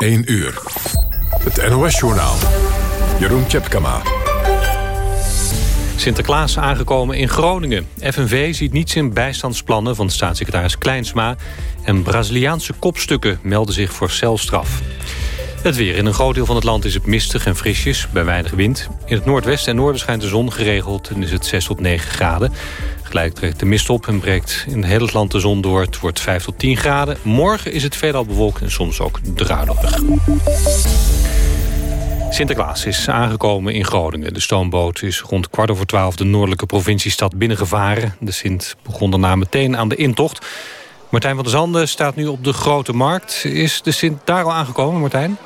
1 uur. Het NOS-journaal. Jeroen Tjepkama. Sinterklaas aangekomen in Groningen. FNV ziet niets in bijstandsplannen van staatssecretaris Kleinsma... en Braziliaanse kopstukken melden zich voor celstraf. Het weer. In een groot deel van het land is het mistig en frisjes, bij weinig wind. In het noordwesten en noorden schijnt de zon geregeld en is het 6 tot 9 graden. Gelijk trekt de mist op en breekt in heel het land de zon door. Het wordt 5 tot 10 graden. Morgen is het veelal bewolkt en soms ook druilerig. Sinterklaas is aangekomen in Groningen. De stoomboot is rond kwart over twaalf de noordelijke provinciestad binnengevaren. De Sint begon daarna meteen aan de intocht. Martijn van der Zanden staat nu op de Grote Markt. Is de Sint daar al aangekomen, Martijn?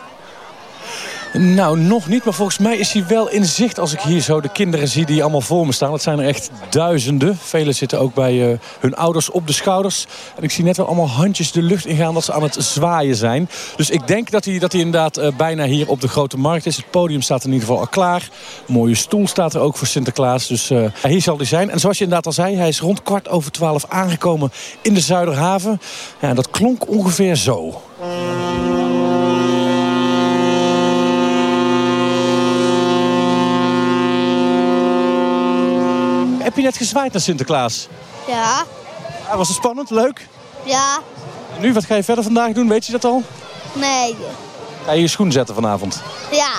Nou, nog niet, maar volgens mij is hij wel in zicht als ik hier zo de kinderen zie die allemaal voor me staan. Het zijn er echt duizenden. Velen zitten ook bij uh, hun ouders op de schouders. En ik zie net wel allemaal handjes de lucht ingaan dat ze aan het zwaaien zijn. Dus ik denk dat hij, dat hij inderdaad uh, bijna hier op de Grote Markt is. Het podium staat in ieder geval al klaar. Mooie stoel staat er ook voor Sinterklaas. Dus uh, hier zal hij zijn. En zoals je inderdaad al zei, hij is rond kwart over twaalf aangekomen in de Zuiderhaven. Ja, dat klonk ongeveer zo. Heb je net gezwaaid naar Sinterklaas? Ja. ja. Was het spannend? Leuk? Ja. En nu, wat ga je verder vandaag doen? Weet je dat al? Nee. Ga je je schoen zetten vanavond? Ja.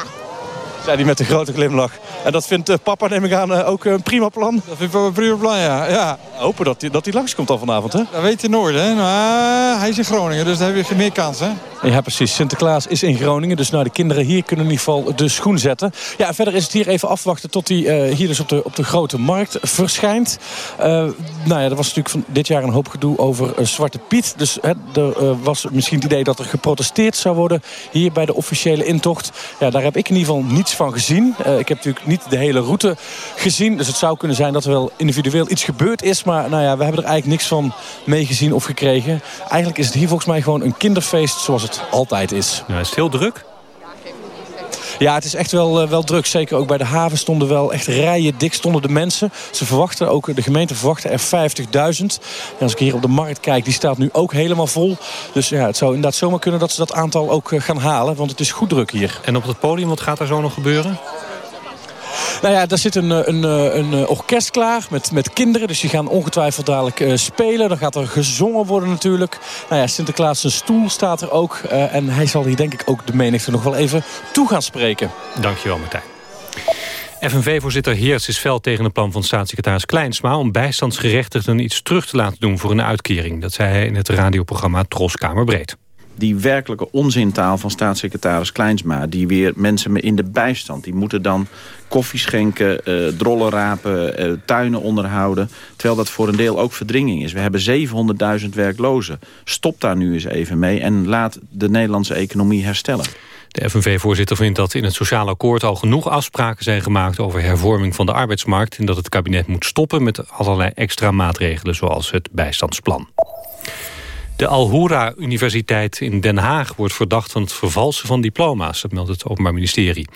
Zei hij met een grote glimlach. En dat vindt uh, papa, neem ik aan, uh, ook een prima plan? Dat vind ik wel een prima plan, ja. ja. Hopen dat hij dat langskomt al vanavond, hè? Dat weet je nooit, hè. Maar hij is in Groningen, dus daar heb je meer kans, hè. Ja, precies. Sinterklaas is in Groningen. Dus nou, de kinderen hier kunnen in ieder geval de schoen zetten. Ja, verder is het hier even afwachten tot hij uh, hier dus op de, op de grote markt verschijnt. Uh, nou ja, er was natuurlijk van dit jaar een hoop gedoe over uh, Zwarte Piet. Dus hè, er was misschien het idee dat er geprotesteerd zou worden hier bij de officiële intocht. Ja, daar heb ik in ieder geval niets van gezien. ik heb natuurlijk niet de hele route gezien. Dus het zou kunnen zijn dat er wel individueel iets gebeurd is. Maar nou ja, we hebben er eigenlijk niks van meegezien of gekregen. Eigenlijk is het hier volgens mij gewoon een kinderfeest zoals het altijd is. Ja, is het heel druk? Ja, het is echt wel, uh, wel druk. Zeker ook bij de haven stonden wel echt rijen dik stonden de mensen. Ze verwachten ook, de gemeente verwachten er 50.000. Als ik hier op de markt kijk, die staat nu ook helemaal vol. Dus ja, het zou inderdaad zomaar kunnen dat ze dat aantal ook uh, gaan halen. Want het is goed druk hier. En op het podium, wat gaat er zo nog gebeuren? Nou ja, daar zit een, een, een orkest klaar met, met kinderen. Dus die gaan ongetwijfeld dadelijk spelen. Dan gaat er gezongen worden natuurlijk. Nou ja, Sinterklaas zijn stoel staat er ook. En hij zal hier denk ik ook de menigte nog wel even toe gaan spreken. Dankjewel Martijn. FNV-voorzitter Heers is fel tegen het plan van staatssecretaris Kleinsma... om bijstandsgerechtigden iets terug te laten doen voor een uitkering. Dat zei hij in het radioprogramma Tros Kamerbreed die werkelijke onzintaal van staatssecretaris Kleinsma... die weer mensen in de bijstand... die moeten dan koffie schenken, uh, drollen rapen, uh, tuinen onderhouden... terwijl dat voor een deel ook verdringing is. We hebben 700.000 werklozen. Stop daar nu eens even mee en laat de Nederlandse economie herstellen. De FNV-voorzitter vindt dat in het sociaal akkoord al genoeg afspraken zijn gemaakt over hervorming van de arbeidsmarkt en dat het kabinet moet stoppen met allerlei extra maatregelen zoals het bijstandsplan. De Alhura Universiteit in Den Haag wordt verdacht van het vervalsen van diploma's. Dat meldt het Openbaar Ministerie.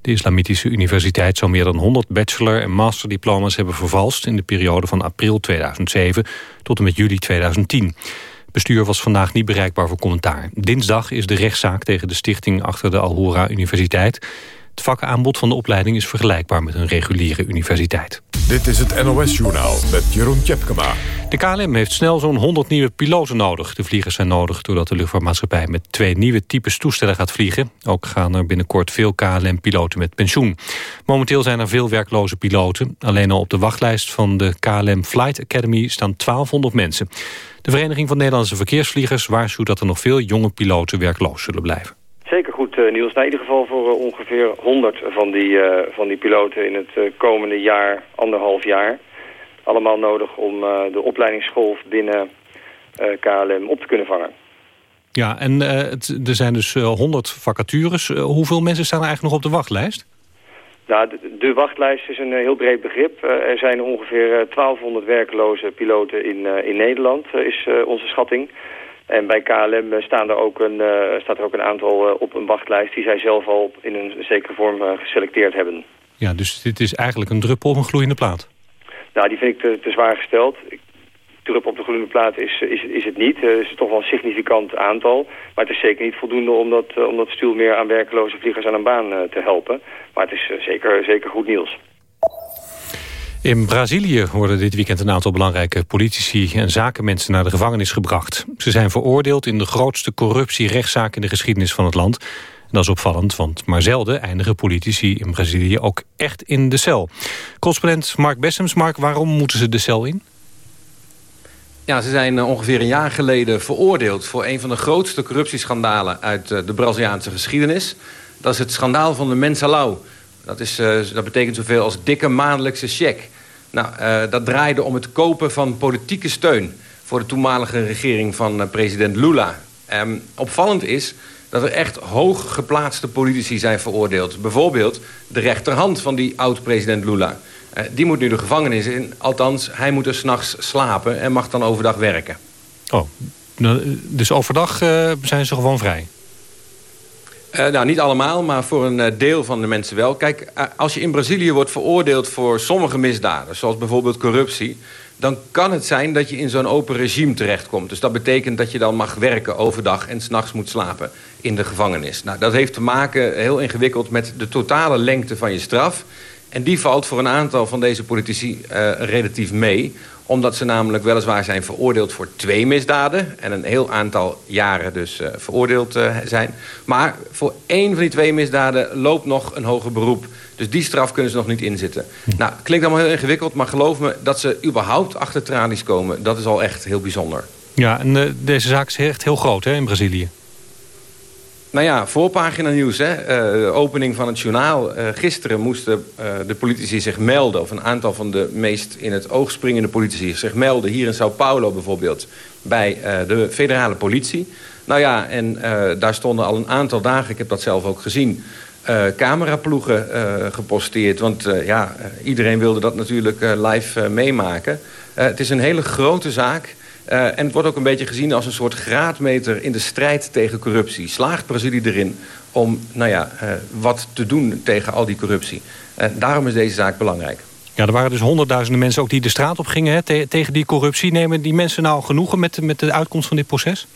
De Islamitische Universiteit zou meer dan 100 bachelor- en masterdiploma's hebben vervalst... in de periode van april 2007 tot en met juli 2010. Het bestuur was vandaag niet bereikbaar voor commentaar. Dinsdag is de rechtszaak tegen de stichting achter de Alhura Universiteit. Het vakaanbod van de opleiding is vergelijkbaar met een reguliere universiteit. Dit is het NOS-journaal met Jeroen Tjepkema. De KLM heeft snel zo'n 100 nieuwe piloten nodig. De vliegers zijn nodig doordat de luchtvaartmaatschappij met twee nieuwe types toestellen gaat vliegen. Ook gaan er binnenkort veel KLM-piloten met pensioen. Momenteel zijn er veel werkloze piloten. Alleen al op de wachtlijst van de KLM Flight Academy staan 1200 mensen. De Vereniging van Nederlandse Verkeersvliegers waarschuwt dat er nog veel jonge piloten werkloos zullen blijven. Zeker goed uh, nieuws. Nou, in ieder geval voor uh, ongeveer 100 van die, uh, van die piloten in het komende jaar, anderhalf jaar. Allemaal nodig om de opleidingsgolf binnen KLM op te kunnen vangen. Ja, en het, er zijn dus 100 vacatures. hoeveel mensen staan er eigenlijk nog op de wachtlijst? Nou, de, de wachtlijst is een heel breed begrip. er zijn ongeveer 1200 werkloze piloten in, in Nederland, is onze schatting. En bij KLM eh, staan er ook een, uh, staat er ook een aantal uh, op een wachtlijst... die zij zelf al in een zekere vorm geselecteerd hebben. Ja, dus dit is eigenlijk een druppel op een gloeiende plaat. Nou, die vind ik te, te zwaar gesteld. Ik, drup op de groene plaat is, is, is het niet. Het is toch wel een significant aantal. Maar het is zeker niet voldoende om dat, om dat stuur meer aan werkloze vliegers aan een baan te helpen. Maar het is zeker, zeker goed nieuws. In Brazilië worden dit weekend een aantal belangrijke politici en zakenmensen naar de gevangenis gebracht. Ze zijn veroordeeld in de grootste corruptierechtszaak in de geschiedenis van het land. Dat is opvallend, want maar zelden eindigen politici in Brazilië ook echt in de cel. Correspondent Mark Bessems. Mark, waarom moeten ze de cel in? Ja, ze zijn eh, ongeveer een jaar geleden veroordeeld... voor een van de grootste corruptieschandalen uit eh, de Braziliaanse geschiedenis. Dat is het schandaal van de Mensalão. Dat, is, uh, dat betekent zoveel als dikke maandelijkse cheque. Nou, uh, dat draaide om het kopen van politieke steun... voor de toenmalige regering van uh, president Lula. Um, opvallend is dat er echt hoog geplaatste politici zijn veroordeeld. Bijvoorbeeld de rechterhand van die oud-president Lula. Uh, die moet nu de gevangenis in. Althans, hij moet er s'nachts slapen en mag dan overdag werken. Oh, dus overdag zijn ze gewoon vrij? Uh, nou, niet allemaal, maar voor een uh, deel van de mensen wel. Kijk, uh, als je in Brazilië wordt veroordeeld voor sommige misdaden... zoals bijvoorbeeld corruptie... dan kan het zijn dat je in zo'n open regime terechtkomt. Dus dat betekent dat je dan mag werken overdag... en s'nachts moet slapen in de gevangenis. Nou, dat heeft te maken, heel ingewikkeld... met de totale lengte van je straf. En die valt voor een aantal van deze politici relatief mee omdat ze namelijk weliswaar zijn veroordeeld voor twee misdaden... en een heel aantal jaren dus uh, veroordeeld uh, zijn. Maar voor één van die twee misdaden loopt nog een hoger beroep. Dus die straf kunnen ze nog niet inzitten. Hm. Nou, klinkt allemaal heel ingewikkeld, maar geloof me... dat ze überhaupt achter tralies komen, dat is al echt heel bijzonder. Ja, en uh, deze zaak is echt heel groot hè, in Brazilië. Nou ja, voorpagina nieuws. Hè? Uh, de opening van het journaal. Uh, gisteren moesten uh, de politici zich melden... of een aantal van de meest in het oog springende politici zich melden... hier in Sao Paulo bijvoorbeeld, bij de federale politie. Nou ja, en daar stonden al een aantal dagen... ik heb dat zelf ook gezien... cameraploegen geposteerd. Want ja, iedereen wilde dat natuurlijk live meemaken. het is een hele grote zaak... Uh, en het wordt ook een beetje gezien als een soort graadmeter in de strijd tegen corruptie. Slaagt Brazilië erin om nou ja, uh, wat te doen tegen al die corruptie. Uh, daarom is deze zaak belangrijk. Ja, er waren dus honderdduizenden mensen ook die de straat op gingen hè, te tegen die corruptie. Nemen die mensen nou genoegen met, met de uitkomst van dit proces?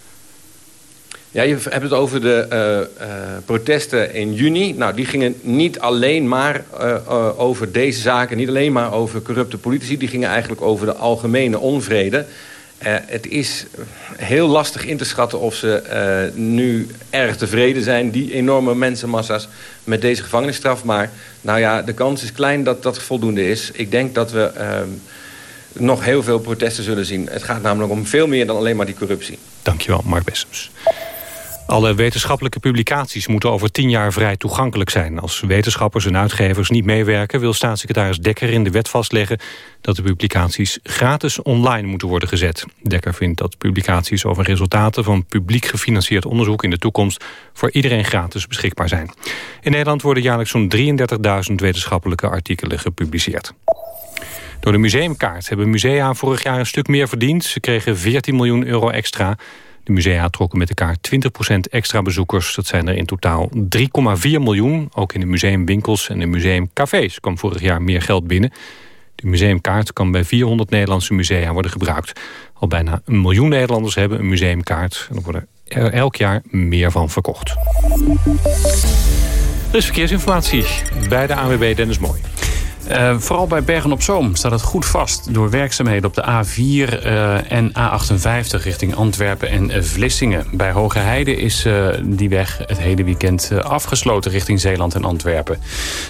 Ja, je hebt het over de uh, uh, protesten in juni. Nou, die gingen niet alleen maar uh, over deze zaken... niet alleen maar over corrupte politici... die gingen eigenlijk over de algemene onvrede... Uh, het is heel lastig in te schatten of ze uh, nu erg tevreden zijn... die enorme mensenmassa's met deze gevangenisstraf. Maar nou ja, de kans is klein dat dat voldoende is. Ik denk dat we uh, nog heel veel protesten zullen zien. Het gaat namelijk om veel meer dan alleen maar die corruptie. Dankjewel, Mark Bessems. Alle wetenschappelijke publicaties moeten over tien jaar vrij toegankelijk zijn. Als wetenschappers en uitgevers niet meewerken... wil staatssecretaris Dekker in de wet vastleggen... dat de publicaties gratis online moeten worden gezet. Dekker vindt dat publicaties over resultaten... van publiek gefinancierd onderzoek in de toekomst... voor iedereen gratis beschikbaar zijn. In Nederland worden jaarlijks zo'n 33.000 wetenschappelijke artikelen gepubliceerd. Door de museumkaart hebben musea vorig jaar een stuk meer verdiend. Ze kregen 14 miljoen euro extra... De musea trokken met elkaar 20% extra bezoekers. Dat zijn er in totaal 3,4 miljoen. Ook in de museumwinkels en de museumcafés kwam vorig jaar meer geld binnen. De museumkaart kan bij 400 Nederlandse musea worden gebruikt. Al bijna een miljoen Nederlanders hebben een museumkaart. En er worden er elk jaar meer van verkocht. Er is verkeersinformatie bij de AWB Dennis Mooi. Uh, vooral bij Bergen-op-Zoom staat het goed vast... door werkzaamheden op de A4 uh, en A58 richting Antwerpen en Vlissingen. Bij Hoge Heide is die weg het hele weekend afgesloten richting Zeeland en Antwerpen.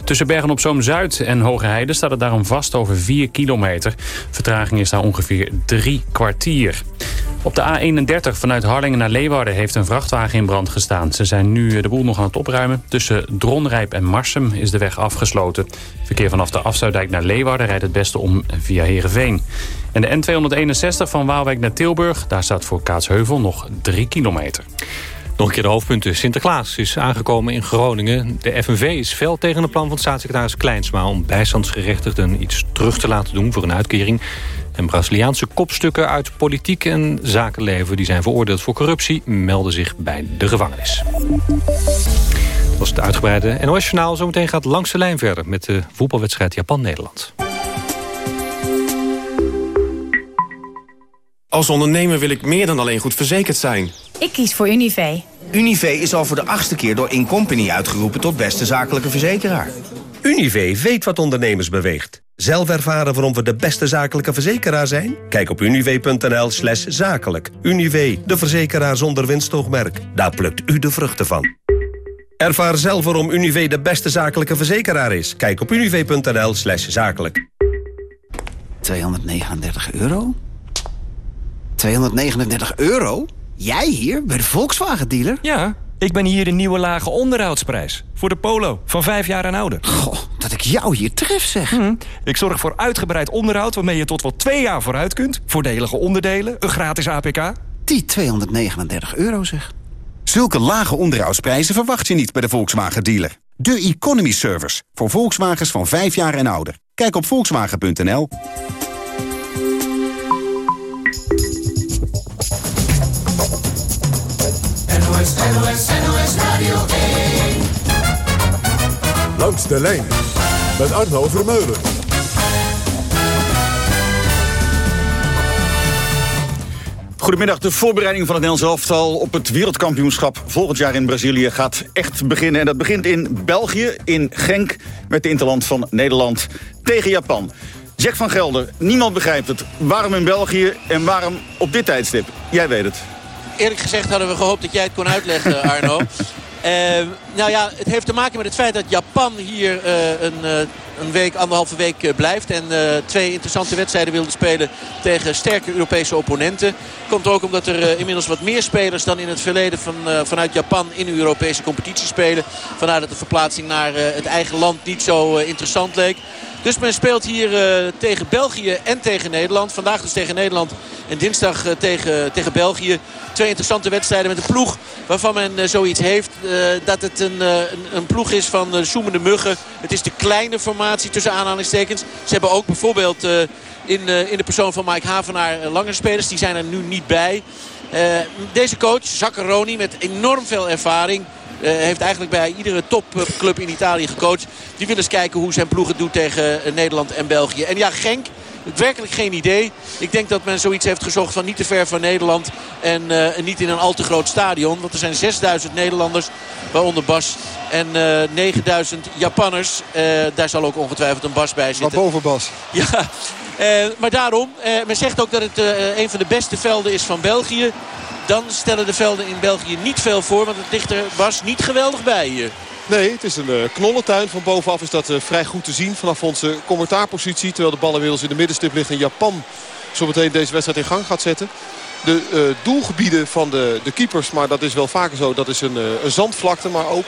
Tussen Bergen-op-Zoom-Zuid en Hoge Heide staat het daarom vast over 4 kilometer. Vertraging is daar ongeveer drie kwartier. Op de A31 vanuit Harlingen naar Leeuwarden heeft een vrachtwagen in brand gestaan. Ze zijn nu de boel nog aan het opruimen. Tussen Dronrijp en Marsum is de weg afgesloten. Verkeer vanaf de Afsluitdijk naar Leeuwarden rijdt het beste om via Heerenveen. En de N261 van Waalwijk naar Tilburg, daar staat voor Kaatsheuvel nog 3 kilometer. Nog een keer de hoofdpunten. Sinterklaas is aangekomen in Groningen. De FNV is fel tegen het plan van staatssecretaris Kleinsma... om bijstandsgerechtigden iets terug te laten doen voor een uitkering. En Braziliaanse kopstukken uit politiek en zakenleven... die zijn veroordeeld voor corruptie, melden zich bij de gevangenis. Dat was het uitgebreide NOS-journaal. Zometeen gaat langs de lijn verder met de voetbalwedstrijd Japan-Nederland. Als ondernemer wil ik meer dan alleen goed verzekerd zijn. Ik kies voor Univé. Univé is al voor de achtste keer door Incompany uitgeroepen tot beste zakelijke verzekeraar. Univé weet wat ondernemers beweegt. Zelf ervaren waarom we de beste zakelijke verzekeraar zijn? Kijk op univ.nl slash zakelijk. Univ, de verzekeraar zonder winstoogmerk. Daar plukt u de vruchten van. Ervaar zelf waarom Univ de beste zakelijke verzekeraar is. Kijk op univ.nl slash zakelijk. 239 euro? 239 euro? Jij hier, bij de Volkswagen-dealer? Ja, ik ben hier de nieuwe lage onderhoudsprijs. Voor de Polo, van vijf jaar en ouder. Goh, dat ik jou hier tref, zeg. Hm, ik zorg voor uitgebreid onderhoud waarmee je tot wel twee jaar vooruit kunt. Voordelige onderdelen, een gratis APK. Die 239 euro, zeg. Zulke lage onderhoudsprijzen verwacht je niet bij de Volkswagen-dealer. De Economy Service, voor Volkswagens van 5 jaar en ouder. Kijk op volkswagen.nl. NOS, NOS, NOS Radio 1. Langs de lijn met Arno Vermeulen. Goedemiddag, de voorbereiding van het Nederlands elftal op het wereldkampioenschap volgend jaar in Brazilië gaat echt beginnen. En dat begint in België, in Genk, met de interland van Nederland tegen Japan. Jack van Gelder, niemand begrijpt het. Waarom in België en waarom op dit tijdstip? Jij weet het eerlijk gezegd hadden we gehoopt dat jij het kon uitleggen, Arno. Uh, nou ja, het heeft te maken met het feit dat Japan hier uh, een, uh, een week, anderhalve week blijft. En twee interessante wedstrijden wilde spelen tegen sterke Europese opponenten. Komt ook omdat er inmiddels wat meer spelers dan in het verleden van, vanuit Japan in de Europese competitie spelen. Vandaar dat de verplaatsing naar het eigen land niet zo interessant leek. Dus men speelt hier tegen België en tegen Nederland. Vandaag dus tegen Nederland en dinsdag tegen, tegen België. Twee interessante wedstrijden met een ploeg waarvan men zoiets heeft. dat het een, een, ploeg is van zoemende muggen. Het is de kleine formatie tussen aanhalingstekens. Ze hebben ook bijvoorbeeld in, in de persoon van Mike Havenaar lange spelers. Die zijn er nu niet bij. deze coach, Zaccaroni, met enorm veel ervaring... Heeft eigenlijk bij iedere topclub in Italië gecoacht. Die wil eens kijken hoe zijn ploeg het doet tegen Nederland en België. En ja, Genk, werkelijk geen idee. Ik denk dat men zoiets heeft gezocht van niet te ver van Nederland. En uh, niet in een al te groot stadion. Want er zijn 6000 Nederlanders, waaronder Bas. En 9000 Japanners. daar zal ook ongetwijfeld een Bas bij zitten. Maar boven Bas. Ja, maar daarom. men zegt ook dat het een van de beste velden is van België. Dan stellen de velden in België niet veel voor. Want het ligt er was niet geweldig bij hier. Nee, het is een uh, knollentuin. Van bovenaf is dat uh, vrij goed te zien vanaf onze commentaarpositie. Terwijl de bal inmiddels in de middenstip ligt en Japan zometeen deze wedstrijd in gang gaat zetten. De uh, doelgebieden van de, de keepers, maar dat is wel vaker zo. Dat is een, een zandvlakte, maar ook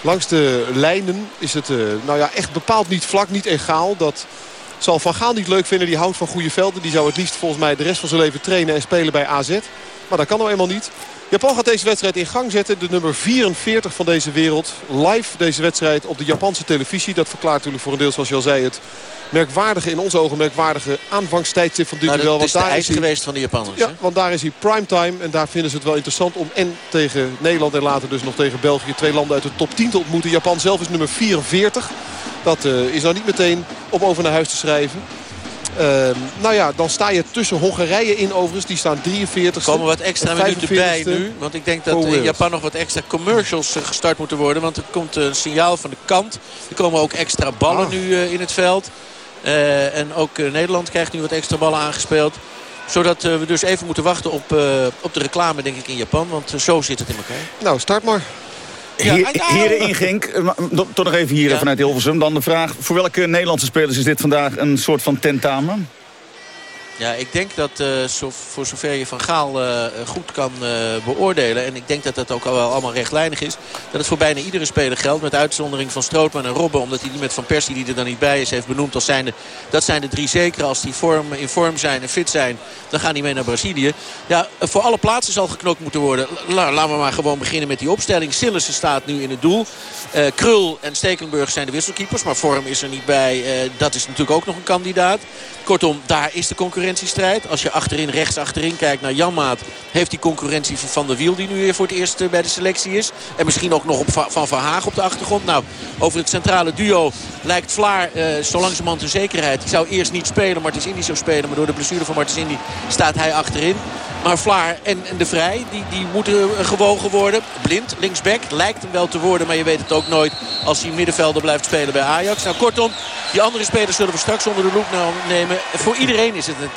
langs de lijnen is het nou ja, echt bepaald niet vlak, niet egaal. Dat zal Van Gaal niet leuk vinden. Die houdt van goede velden. Die zou het liefst volgens mij de rest van zijn leven trainen en spelen bij AZ. Maar dat kan nou eenmaal niet. Japan gaat deze wedstrijd in gang zetten. De nummer 44 van deze wereld. Live deze wedstrijd op de Japanse televisie. Dat verklaart natuurlijk voor een deel, zoals je al zei, het merkwaardige, in onze ogen merkwaardige aanvangstijdstip van dit nou, duel. Is de ijs geweest van de Japanners. Ja, want daar is hij primetime. En daar vinden ze het wel interessant om en tegen Nederland en later dus nog tegen België... twee landen uit de top 10 te ontmoeten. Japan zelf is nummer 44. Dat uh, is nou niet meteen op over naar huis te schrijven. Uh, nou ja, dan sta je tussen Hongarije in overigens. Die staan 43 Er komen wat extra minuten bij nu. Want ik denk dat in Japan nog wat extra commercials uh, gestart moeten worden. Want er komt een signaal van de kant. Er komen ook extra ballen ah. nu uh, in het veld. Uh, en ook Nederland krijgt nu wat extra ballen aangespeeld zodat we dus even moeten wachten op, op de reclame denk ik in Japan. Want zo zit het in elkaar. Nou, start maar. Hier, heren in Genk, toch nog even hier ja. vanuit Hilversum. Dan de vraag, voor welke Nederlandse spelers is dit vandaag een soort van tentamen? Ja, ik denk dat zo, voor zover je Van Gaal uh, goed kan uh, beoordelen... en ik denk dat dat ook al wel allemaal rechtlijnig is... dat het voor bijna iedere speler geldt. Met uitzondering van Strootman en Robben. Omdat hij die met Van Persie, die er dan niet bij is, heeft benoemd als zijnde... dat zijn de drie zekere. Als die vorm, in vorm zijn en fit zijn, dan gaan die mee naar Brazilië. Ja, voor alle plaatsen zal geknokt moeten worden. La, laten we maar gewoon beginnen met die opstelling. Sillissen staat nu in het doel. Krul en Stekelenburg zijn de wisselkeepers. Maar vorm is er niet bij. dat is natuurlijk ook nog een kandidaat. Kortom, daar is de concurrentie Als je achterin, rechts achterin kijkt naar Janmaat... heeft die concurrentie van Van der Wiel die nu weer voor het eerst eh, bij de selectie is. En misschien ook nog op Van Verhaag op de achtergrond. Nou, over het centrale duo lijkt Vlaar uh, zo langzamerhand een zekerheid. Die zou eerst niet spelen, Martins Indy zou spelen. Maar door de blessure van Martins Indy staat hij achterin. Maar Vlaar en, De Vrij, die, die moeten gewogen worden. Blind, linksback, lijkt hem wel te worden. Maar je weet het ook nooit als hij middenvelder blijft spelen bij Ajax. Nou, kortom, die andere spelers zullen we straks onder de loep nemen. Voor iedereen is het een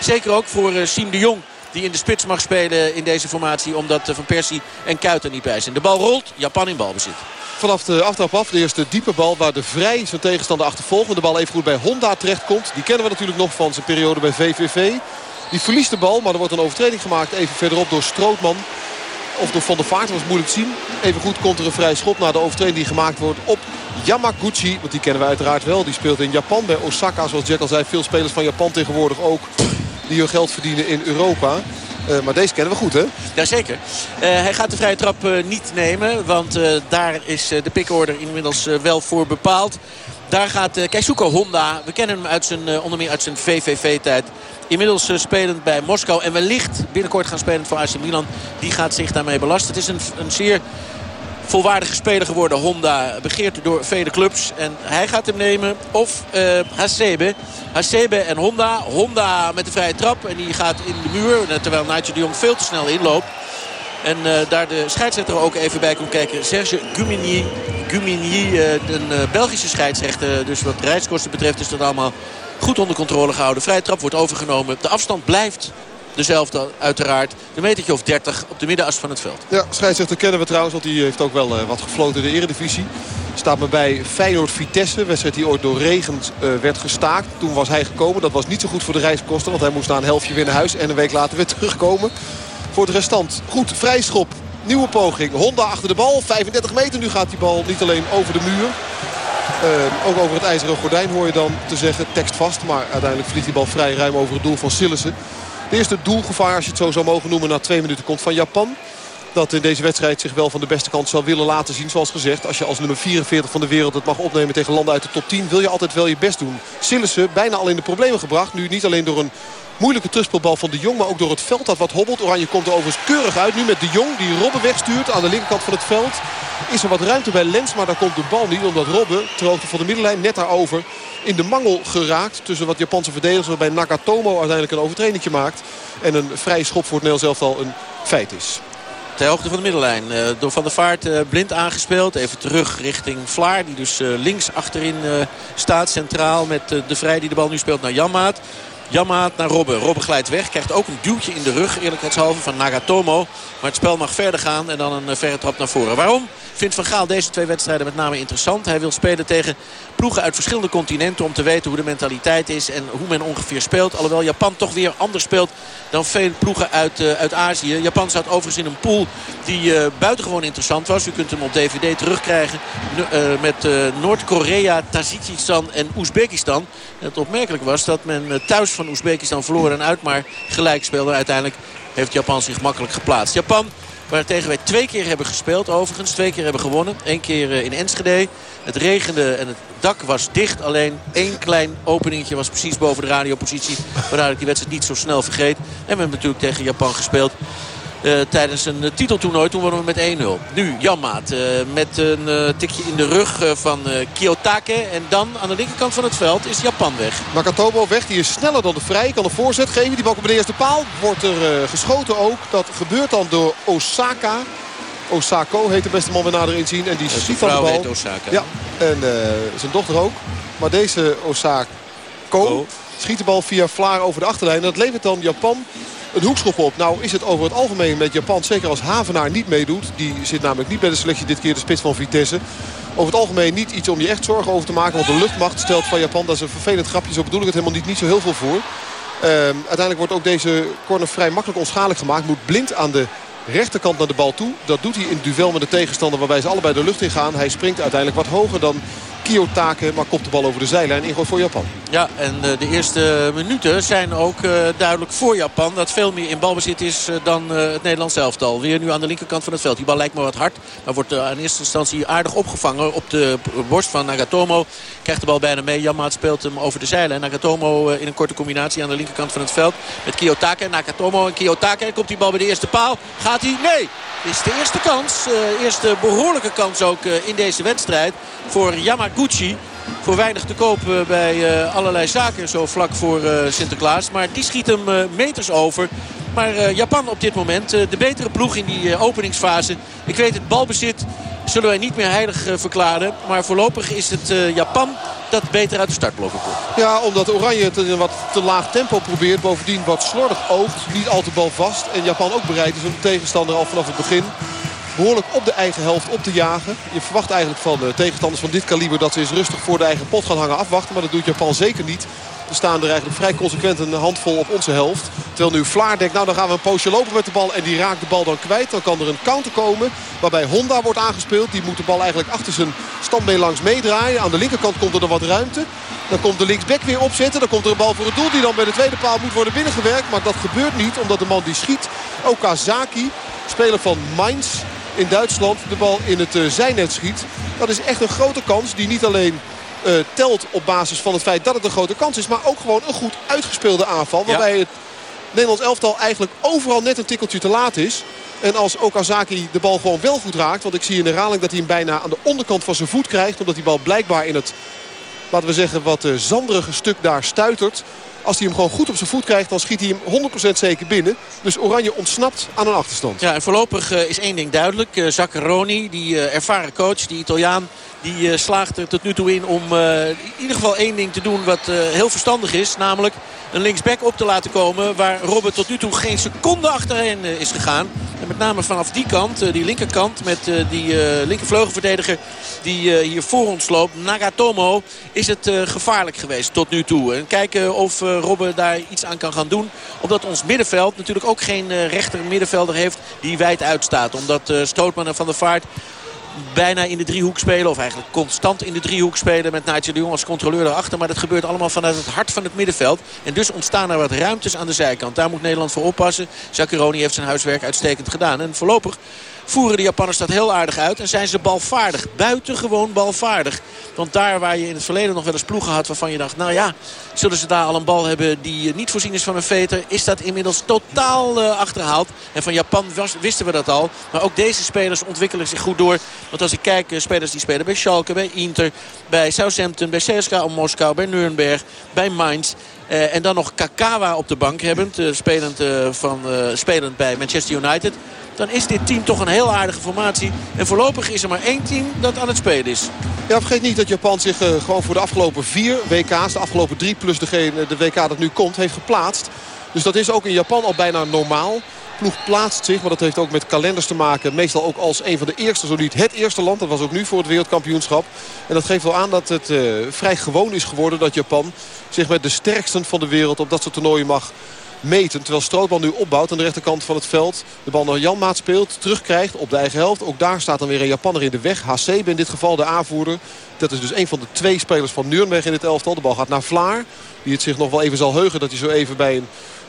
Zeker ook voor uh, Siem de Jong die in de spits mag spelen in deze formatie. Omdat Van Persie en Kuiter niet bij zijn. De bal rolt, Japan in balbezit. Vanaf de aftrap af, de eerste diepe bal waar de Vrij zijn tegenstander achtervolgt. De bal even goed bij Honda terechtkomt. Die kennen we natuurlijk nog van zijn periode bij VVV. Die verliest de bal, maar er wordt een overtreding gemaakt even verderop door Strootman. Of door Van der Vaart, dat was moeilijk te zien. Even goed komt er een vrij schot naar de overtreding die gemaakt wordt op Yamaguchi. Want die kennen we uiteraard wel. Die speelt in Japan bij Osaka. Zoals Jack al zei, veel spelers van Japan tegenwoordig ook. Die hun geld verdienen in Europa. Uh, maar deze kennen we goed, hè? Jazeker. Uh, hij gaat de vrije trap uh, niet nemen. Want daar is de pickorder inmiddels wel voor bepaald. Daar gaat uh, Keisuke Honda. We kennen hem uit zijn, onder meer uit zijn VVV-tijd. Inmiddels spelend bij Moskou. En wellicht binnenkort gaan spelen voor AC Milan. Die gaat zich daarmee belasten. Het is een, een zeer volwaardige speler geworden. Honda begeerd door vele clubs. En hij gaat hem nemen. Of uh, Hasebe. Hasebe en Honda. Honda met de vrije trap. En die gaat in de muur. Terwijl Nigel de Jong veel te snel inloopt. En uh, daar de scheidsrechter ook even bij komt kijken. Serge Gumini, Gumini uh, een Belgische scheidsrechter. Dus wat reiskosten betreft is dat allemaal goed onder controle gehouden. Vrije trap wordt overgenomen. De afstand blijft dezelfde uiteraard. Een metertje of 30 op de middenas van het veld. Ja, scheidsrechter kennen we trouwens. Want die heeft ook wel wat gefloten in de eredivisie. Staat me bij Feyenoord-Vitesse. Wedstrijd die ooit door regen uh, werd gestaakt. Toen was hij gekomen. Dat was niet zo goed voor de reiskosten. Want hij moest na een helftje weer naar huis. En een week later weer terugkomen voor het restant. Goed, vrijschop. Nieuwe poging. Honda achter de bal. 35 meter. Nu gaat die bal niet alleen over de muur. Uh, ook over het ijzeren gordijn hoor je dan te zeggen. Tekst vast. Maar uiteindelijk vliegt die bal vrij ruim over het doel van Sillissen. De eerste doelgevaar, als je het zo zou mogen noemen, na twee minuten komt van Japan. Dat in deze wedstrijd zich wel van de beste kant zou willen laten zien. Zoals gezegd, als je als nummer 44 van de wereld het mag opnemen tegen landen uit de top 10... wil je altijd wel je best doen. Sillissen bijna al in de problemen gebracht. Nu niet alleen door een Moeilijke terugspelbal van de Jong. Maar ook door het veld dat wat hobbelt. Oranje komt er overigens keurig uit. Nu met de Jong die Robben wegstuurt aan de linkerkant van het veld. Is er wat ruimte bij Lens. Maar daar komt de bal niet. Omdat Robben hoogte van de middenlijn net daarover in de mangel geraakt. Tussen wat Japanse verdedigers waarbij Nakatomo uiteindelijk een overtreding maakt. En een vrije schop voor het Nederlands elftal een feit is. Ter hoogte van de middenlijn. Uh, door Van der Vaart uh, blind aangespeeld. Even terug richting Vlaar. Die dus uh, links achterin staat. Centraal met de Vrij die de bal nu speelt naar Janmaat. Jammaat naar Robben. Robben glijdt weg. Krijgt ook een duwtje in de rug, eerlijkheidshalve, van Nagatomo. Maar het spel mag verder gaan en dan een verre trap naar voren. Waarom vindt Van Gaal deze twee wedstrijden met name interessant? Hij wil spelen tegen ploegen uit verschillende continenten... om te weten hoe de mentaliteit is en hoe men ongeveer speelt. Alhoewel Japan toch weer anders speelt dan veel ploegen uit, uh, uit Azië. Japan zat overigens in een pool die uh, buitengewoon interessant was. U kunt hem op DVD terugkrijgen met Noord-Korea, Tajikistan en Oezbekistan. Het opmerkelijk was dat men thuis van Oezbekistan verloren en uit maar gelijk speelde. Uiteindelijk heeft Japan zich makkelijk geplaatst. Japan Waar tegen wij twee keer hebben gespeeld overigens. Twee keer hebben gewonnen. Eén keer in Enschede. Het regende en het dak was dicht. Alleen één klein openingetje was precies boven de radiopositie. Waardoor ik die wedstrijd niet zo snel vergeet. En we hebben natuurlijk tegen Japan gespeeld. Uh, tijdens een uh, titeltoernooi. Toen wonnen we met 1-0. Nu Janmaat uh, met een tikje in de rug van Kiyotake. En dan aan de linkerkant van het veld is Japan weg. Nakatomo weg. Die is sneller dan de vrij. Kan een voorzet geven. Die bal op de eerste paal. Wordt er geschoten ook. Dat gebeurt dan door Osaka. Osako heet de beste man weer nader inzien. En die schiet van de bal. Heet Osaka. Ja, en zijn dochter ook. Maar deze Osako oh. schiet de bal via Vlaar over de achterlijn. En dat levert dan Japan een hoekschop op. Nou is het over het algemeen met Japan, zeker als Havenaar niet meedoet. Die zit namelijk niet bij de selectie dit keer de spits van Vitesse. Over het algemeen niet iets om je echt zorgen over te maken. Want de luchtmacht stelt van Japan, dat is een vervelend grapje. Zo bedoel ik het helemaal niet, niet zo heel veel voor. Uh, uiteindelijk wordt ook deze corner vrij makkelijk onschadelijk gemaakt. Moet blind aan de rechterkant naar de bal toe. Dat doet hij in duel met de tegenstander waarbij ze allebei de lucht in gaan. Hij springt uiteindelijk wat hoger dan Kiyotake, maar kopt de bal over de zijlijn. Ingooi voor Japan. Ja, en uh, de eerste minuten zijn ook uh, duidelijk voor Japan. Dat veel meer in balbezit is uh, dan het Nederlands elftal. Weer nu aan de linkerkant van het veld. Die bal lijkt me wat hard. Maar wordt in eerste instantie aardig opgevangen op de borst van Nagatomo. Krijgt de bal bijna mee. Janmaat speelt hem over de. En Nagatomo in een korte combinatie aan de linkerkant van het veld. Met Kiyotake. Nagatomo en Kiyotake. Komt die bal bij de eerste paal. Gaat hij? Nee! Dit is de eerste kans. eerste behoorlijke kans ook in deze wedstrijd. Voor Yamaguchi. Voor weinig te kopen bij uh, allerlei zaken zo vlak voor uh, Sinterklaas. Maar die schiet hem uh, meters over. Maar Japan op dit moment de betere ploeg in die openingsfase. Ik weet het balbezit zullen wij niet meer heilig verklaren. Maar voorlopig is het Japan dat beter uit de startblokken komt. Ja, omdat Oranje het wat te laag tempo probeert. Bovendien wat slordig oogt. Niet al te balvast. En Japan ook bereid is om de tegenstander al vanaf het begin behoorlijk op de eigen helft op te jagen. Je verwacht eigenlijk van de tegenstanders van dit kaliber dat ze eens rustig voor de eigen pot gaan hangen afwachten. Maar dat doet Japan zeker niet. We staan er eigenlijk vrij consequent een handvol op onze helft. Terwijl nu Vlaar denkt, nou dan gaan we een poosje lopen met de bal. En die raakt de bal dan kwijt. Dan kan er een counter komen waarbij Honda wordt aangespeeld. Die moet de bal eigenlijk achter zijn standbeen langs meedraaien. Aan de linkerkant komt er dan wat ruimte. Dan komt de linksback weer opzetten. Dan komt er een bal voor het doel die dan bij de tweede paal moet worden binnengewerkt. Maar dat gebeurt niet omdat de man die schiet, Okazaki, speler van Mainz in Duitsland de bal in het uh, zijnet schiet. Dat is echt een grote kans die niet alleen uh, telt op basis van het feit dat het een grote kans is. Maar ook gewoon een goed uitgespeelde aanval. Waarbij het Nederlands elftal eigenlijk overal net een tikkeltje te laat is. En als Okazaki de bal gewoon wel goed raakt. Want ik zie in de herhaling dat hij hem bijna aan de onderkant van zijn voet krijgt. Omdat die bal blijkbaar in het, laten we zeggen, wat uh, zanderige stuk daar stuitert. Als hij hem gewoon goed op zijn voet krijgt, dan schiet hij hem 100% zeker binnen. Dus Oranje ontsnapt aan een achterstand. Ja, en voorlopig uh, is één ding duidelijk. Uh, Zaccaroni, die uh, ervaren coach, die Italiaan... die slaagt er tot nu toe in om in ieder geval één ding te doen wat heel verstandig is. Namelijk een linksback op te laten komen. Waar Robert tot nu toe geen seconde achterheen is gegaan. En met name vanaf die kant, die linkerkant met die linkervleugelverdediger die hier voor ons loopt. Nagatomo is het gevaarlijk geweest tot nu toe. En kijken of Robben daar iets aan kan gaan doen. Omdat ons middenveld natuurlijk ook geen rechter middenvelder heeft die wijd uitstaat. Omdat Stootman en Van der Vaart bijna in de driehoek spelen. Of eigenlijk constant in de driehoek spelen met Nigel de Jong als controleur erachter. Maar dat gebeurt allemaal vanuit het hart van het middenveld. En dus ontstaan er wat ruimtes aan de zijkant. Daar moet Nederland voor oppassen. Zaccheroni heeft zijn huiswerk uitstekend gedaan. En voorlopig voeren de Japanners dat heel aardig uit. En zijn ze balvaardig. Buitengewoon balvaardig. Want daar waar je in het verleden nog wel eens ploegen had waarvan je dacht... nou ja, zullen ze daar al een bal hebben die niet voorzien is van een veter... is dat inmiddels totaal uh, achterhaald. En van Japan wisten we dat al. Maar ook deze spelers ontwikkelen zich goed door. Want als ik kijk, uh, spelers die spelen bij Schalke, bij Inter... bij Southampton, bij CSKA Moskou, bij Nuremberg, bij Mainz... Uh, en dan nog Kakawa op de bank hebbend. Uh, spelend, uh, van, spelend bij Manchester United dan is dit team toch een heel aardige formatie. En voorlopig is er maar één team dat aan het spelen is. Ja, vergeet niet dat Japan zich gewoon voor de afgelopen vier WK's... de afgelopen drie plus degene, de WK dat nu komt, heeft geplaatst. Dus dat is ook in Japan al bijna normaal. Ploeg plaatst zich, maar dat heeft ook met kalenders te maken. Meestal ook als een van de eerste, zo niet het eerste land. Dat was ook nu voor het wereldkampioenschap. En dat geeft wel aan dat het uh, vrij gewoon is geworden dat Japan zich met de sterksten van de wereld op dat soort toernooien mag meten. Terwijl Strootman nu opbouwt aan de rechterkant van het veld. De bal naar Janmaat speelt, terugkrijgt op de eigen helft. Ook daar staat dan weer een Japanner in de weg. Hasebe in dit geval de aanvoerder. Dat is dus een van de twee spelers van Nuremberg in het elftal. De bal gaat naar Vlaar. Die het zich nog wel even zal heugen dat hij zo even bij een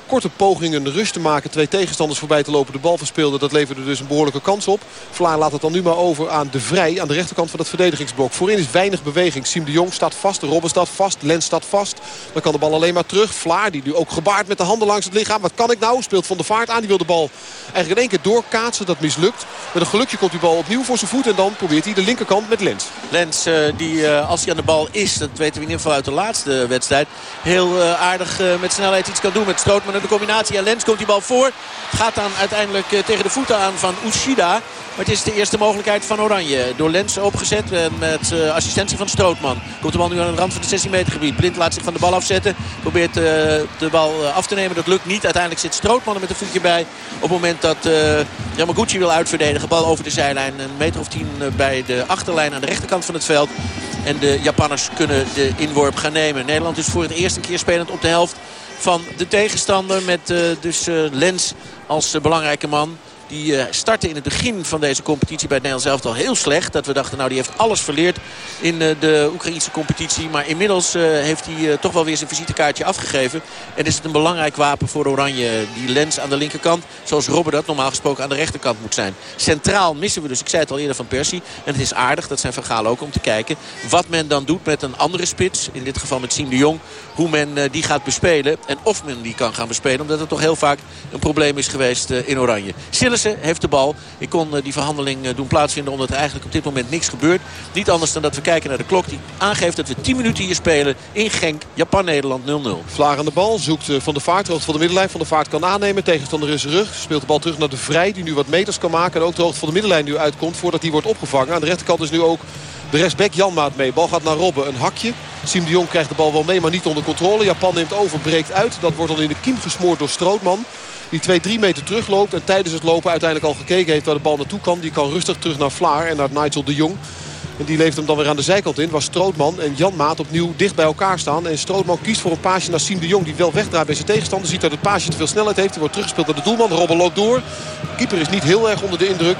korte pogingen rust te maken. Twee tegenstanders voorbij te lopen. De bal verspeelde. Dat leverde dus een behoorlijke kans op. Vlaar laat het dan nu maar over aan De Vrij. Aan de rechterkant van het verdedigingsblok. Voorin is weinig beweging. Siem de Jong staat vast. Robben staat vast. Lens staat vast. Dan kan de bal alleen maar terug. Vlaar die nu ook gebaard met de handen langs het lichaam. Wat kan ik nou? Speelt Van de Vaart aan. Die wil de bal eigenlijk in één keer doorkaatsen. Dat mislukt. Met een gelukje komt die bal opnieuw voor zijn voet. En dan probeert hij de linkerkant met Lens. Lens uh, die uh, als hij aan de bal is. Dat weten we in geval uit de laatste wedstrijd. Heel uh, aardig met snelheid iets kan doen. Met Strootman de combinatie. En Lens komt die bal voor. Gaat dan uiteindelijk tegen de voeten aan van Ushida. Maar het is de eerste mogelijkheid van Oranje. Door Lens opgezet met assistentie van Strootman. Komt de bal nu aan de rand van het 16 meter gebied. Blind laat zich van de bal afzetten. Probeert de bal af te nemen. Dat lukt niet. Uiteindelijk zit Strootman er met een voetje bij. Op het moment dat Yamaguchi wil uitverdedigen. Bal over de zijlijn. Een meter of tien bij de achterlijn aan de rechterkant van het veld. En de Japanners kunnen de inworp gaan nemen. Nederland is voor het eerst een keer spelend op de helft van de tegenstander. Met uh, dus uh, Lens als uh, belangrijke man. Die uh, startte in het begin van deze competitie bij het Nederlands elftal heel slecht. Dat we dachten, nou die heeft alles verleerd in uh, de Oekraïnse competitie. Maar inmiddels uh, heeft hij toch wel weer zijn visitekaartje afgegeven. En is het een belangrijk wapen voor Oranje. Die lens aan de linkerkant, zoals Robben dat normaal gesproken aan de rechterkant moet zijn. Centraal missen we dus, ik zei het al eerder van Persie. En het is aardig, dat zijn Van ook, om te kijken wat men dan doet met een andere spits. In dit geval met Siem de Jong. Hoe men die gaat bespelen. En of men die kan gaan bespelen. Omdat het toch heel vaak een probleem is geweest in Oranje. Heeft de bal. Ik kon die verhandeling doen plaatsvinden omdat er eigenlijk op dit moment niks gebeurt. Niet anders dan dat we kijken naar de klok die aangeeft dat we 10 minuten hier spelen in Genk. Japan-Nederland 0-0. Vlaar aan de bal. Zoekt Van de Vaart. Hoogte van de middenlijn. Van de Vaart kan aannemen. Tegenstander is rug. Speelt de bal terug naar de Vrij. Die nu wat meters kan maken. En ook de hoogte van de middenlijn nu uitkomt. Voordat die wordt opgevangen. Aan de rechterkant is nu ook de rechtsback Janmaat mee. Bal gaat naar Robben. Een hakje. Siem de Jong krijgt de bal wel mee, maar niet onder controle. Japan neemt over, breekt uit. Dat wordt dan in de kiem gesmoord door Strootman. Die 2-3 meter terugloopt en tijdens het lopen uiteindelijk al gekeken heeft waar de bal naartoe kan. Die kan rustig terug naar Vlaar en naar Nigel de Jong. En die levert hem dan weer aan de zijkant in. Waar Strootman en Jan Maat opnieuw dicht bij elkaar staan. En Strootman kiest voor een paasje naar Siem de Jong. Die wel wegdraait bij zijn tegenstander. Ziet dat het paasje te veel snelheid heeft. Die wordt teruggespeeld naar de doelman. Robben loopt door. De keeper is niet heel erg onder de indruk.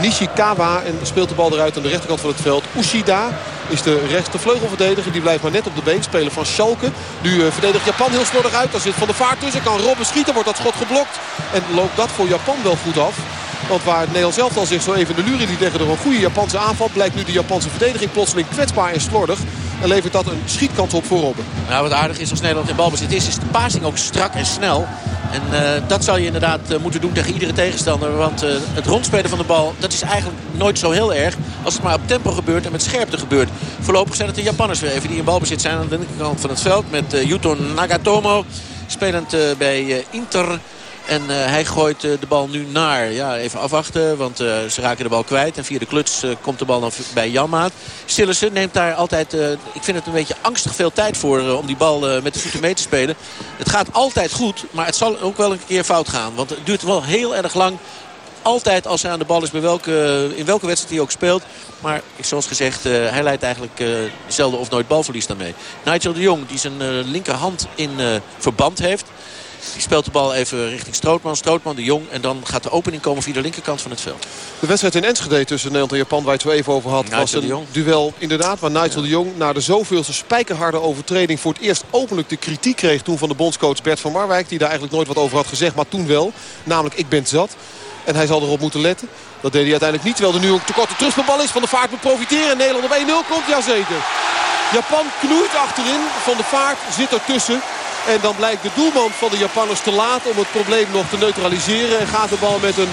Nishikawa en speelt de bal eruit aan de rechterkant van het veld. Ushida is de rechtervleugelverdediger. Die blijft maar net op de been. Speler van Schalke. Nu uh, verdedigt Japan heel slordig uit. Daar zit Van de Vaart tussen. Kan Robben schieten. Wordt dat schot geblokt. En loopt dat voor Japan wel goed af. Want waar het Nederlands elftal zich zo even de luren die tegen door een goede Japanse aanval... blijkt nu de Japanse verdediging plotseling kwetsbaar en slordig. En levert dat een schietkans op voor Robben. Nou, wat aardig is als Nederland in balbezit is... is de passing ook strak en snel. En uh, dat zou je inderdaad uh, moeten doen tegen iedere tegenstander. Want uh, het rondspelen van de bal, dat is eigenlijk nooit zo heel erg. Als het maar op tempo gebeurt en met scherpte gebeurt. Voorlopig zijn het de Japanners weer even die in balbezit zijn aan de linkerkant van het veld. Met Yuto Nagatomo, spelend bij Inter... En uh, hij gooit uh, de bal nu naar. Ja, even afwachten, want uh, ze raken de bal kwijt. En via de kluts komt de bal dan bij Janmaat. Stillessen neemt daar altijd, ik vind het een beetje angstig veel tijd voor... om die bal met de voeten mee te spelen. Het gaat altijd goed, maar het zal ook wel een keer fout gaan. Want het duurt wel heel erg lang altijd als hij aan de bal is, bij welke, in welke wedstrijd hij ook speelt. Maar zoals gezegd, hij leidt eigenlijk uh, zelden of nooit balverlies daarmee. Nigel de Jong, die zijn linkerhand in verband heeft. Die speelt de bal even richting Strootman. Strootman de Jong. En dan gaat de opening komen via de linkerkant van het veld. De wedstrijd in Enschede tussen Nederland en Japan waar je het zo even over had. Nigel was een duel inderdaad waar Nigel ja. de Jong na de zoveelste spijkerharde overtreding voor het eerst openlijk de kritiek kreeg. Toen van de bondscoach Bert van Marwijk. Die daar eigenlijk nooit wat over had gezegd. Maar toen wel. Namelijk ik ben zat. En hij zal erop moeten letten. Dat deed hij uiteindelijk niet. Terwijl er nu een tekorte terugspelbal is. Van de Vaart moet profiteren. En Nederland op 1-0 komt. Jazeker. Japan knoeit achterin. Van de Vaart zit ertussen. En dan blijkt de doelman van de Japanners te laat om het probleem nog te neutraliseren. En gaat de bal met een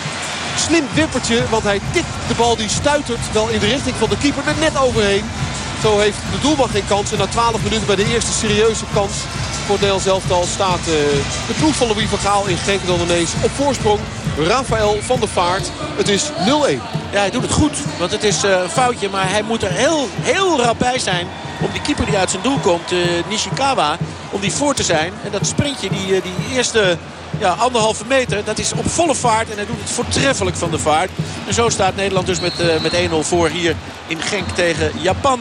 slim wippertje. Want hij tikt de bal die stuitert wel in de richting van de keeper er net overheen. Zo heeft de doelman geen kans. En na 12 minuten bij de eerste serieuze kans voor het Nederlands elftal staat uh, de ploeg van Louis van Gaal in Genk ineens op voorsprong. Rafael van der Vaart. Het is 0-1. Ja, hij doet het goed. Want het is uh, een foutje. Maar hij moet er heel, heel rap bij zijn. Om die keeper die uit zijn doel komt, uh, Nishikawa, om die voor te zijn. En dat sprintje, die, die eerste ja, anderhalve meter, dat is op volle vaart. En hij doet het voortreffelijk van de vaart. En zo staat Nederland dus met, met 1-0 voor hier in Genk tegen Japan.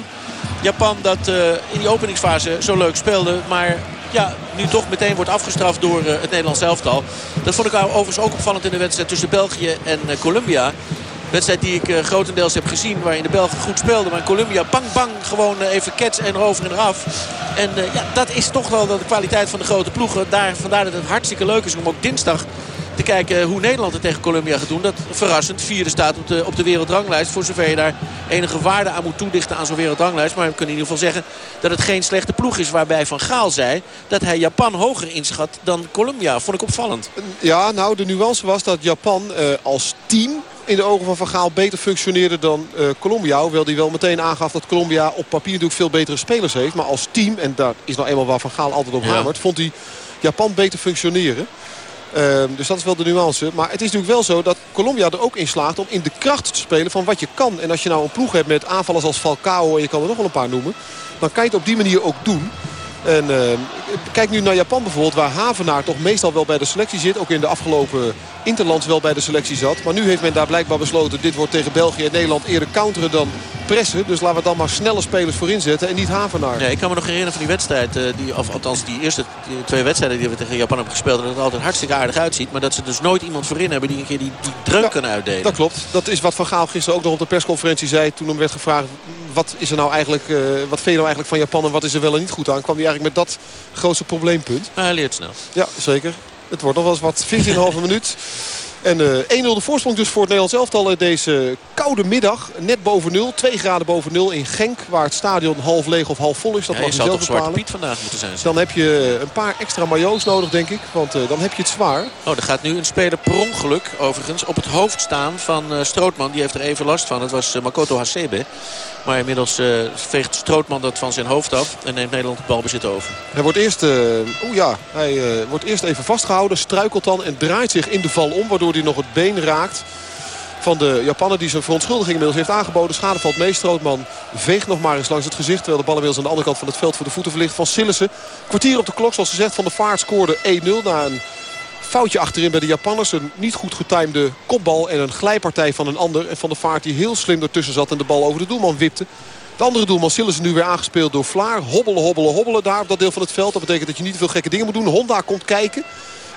Japan dat in die openingsfase zo leuk speelde. Maar ja, nu toch meteen wordt afgestraft door uh, het Nederlands elftal. Dat vond ik overigens ook opvallend in de wedstrijd tussen België en uh, Colombia. Wedstrijd die ik grotendeels heb gezien. Waarin de Belgen goed speelden. Maar Colombia bang bang gewoon even kets en erover en eraf. En ja, dat is toch wel de kwaliteit van de grote ploegen. Daar, vandaar dat het hartstikke leuk is om ook dinsdag te kijken hoe Nederland het tegen Colombia gaat doen. Dat verrassend vierde staat op de, op de wereldranglijst. Voor zover je daar enige waarde aan moet toedichten aan zo'n wereldranglijst. Maar we kunnen in ieder geval zeggen dat het geen slechte ploeg is. Waarbij Van Gaal zei dat hij Japan hoger inschat dan Colombia. Vond ik opvallend. Ja, nou de nuance was dat Japan uh, als team in de ogen van Van Gaal beter functioneerde dan uh, Colombia. Hoewel hij wel meteen aangaf dat Colombia op papier natuurlijk veel betere spelers heeft. Maar als team, en dat is nou eenmaal waar Van Gaal altijd op hamert, ja. vond hij Japan beter functioneren. Uh, dus dat is wel de nuance. Maar het is natuurlijk wel zo dat Colombia er ook in slaagt om in de kracht te spelen van wat je kan. En als je nou een ploeg hebt met aanvallers als Falcao en je kan er nog wel een paar noemen. Dan kan je het op die manier ook doen. En uh, kijk nu naar Japan bijvoorbeeld, waar Havenaar toch meestal wel bij de selectie zit. Ook in de afgelopen Interlands wel bij de selectie zat. Maar nu heeft men daar blijkbaar besloten, dit wordt tegen België en Nederland eerder counteren dan pressen. Dus laten we dan maar snelle spelers voorin zetten en niet Havenaar. Nee, ik kan me nog herinneren van die wedstrijd. eh, die, of althans die eerste die twee wedstrijden die we tegen Japan hebben gespeeld. Dat het altijd hartstikke aardig uitziet. Maar dat ze dus nooit iemand voorin hebben die een keer die, die dreun kan uitdelen. Dat klopt. Dat is wat Van Gaal gisteren ook nog op de persconferentie zei. Toen hem werd gevraagd, wat, is er nou eigenlijk, eh, wat vind je nou eigenlijk van Japan en wat is er wel en niet goed aan? Kwam hij eigenlijk met dat grootste probleempunt. Maar hij leert snel. Ja, zeker. Het wordt nog wel eens wat. 14,5 minuut. En eh 1-0 de voorsprong dus voor het Nederlands elftal eh, deze koude middag. Net boven nul. 2 graden boven nul in Genk. Waar het stadion half leeg of half vol is. Dat Ja, mag je zelf toch Zwarte. Piet vandaag moeten zijn. Dan heb je een paar extra majo's nodig denk ik. Want eh, dan heb je het zwaar. Oh, er gaat nu een speler per ongeluk overigens op het hoofd staan van eh, Strootman. Die heeft er even last van. Het was eh, Makoto Hasebe. Maar inmiddels eh, veegt Strootman dat van zijn hoofd af. En neemt Nederland het balbezit over. Hij wordt eerst, oeh ja, hij eh, wordt eerst even vastgehouden. Struikelt dan en draait zich in de val om. Waardoor hij nog het been raakt van de Japaner die zijn verontschuldiging inmiddels heeft aangeboden. Schade valt mee. Strootman veegt nog maar eens langs het gezicht. Terwijl de bal inmiddels aan de andere kant van het veld voor de voeten verlicht van Sillissen. Kwartier op de klok zoals gezegd. Van de Vaart scoorde 1-0 na een foutje achterin bij de Japanners. Een niet goed getimede kopbal en een glijpartij van een ander. En Van de Vaart die heel slim ertussen zat en de bal over de doelman wipte. De andere doelman Sillissen nu weer aangespeeld door Vlaar. Hobbelen, hobbelen, hobbelen daar op dat deel van het veld. Dat betekent dat je niet veel gekke dingen moet doen. Honda komt kijken.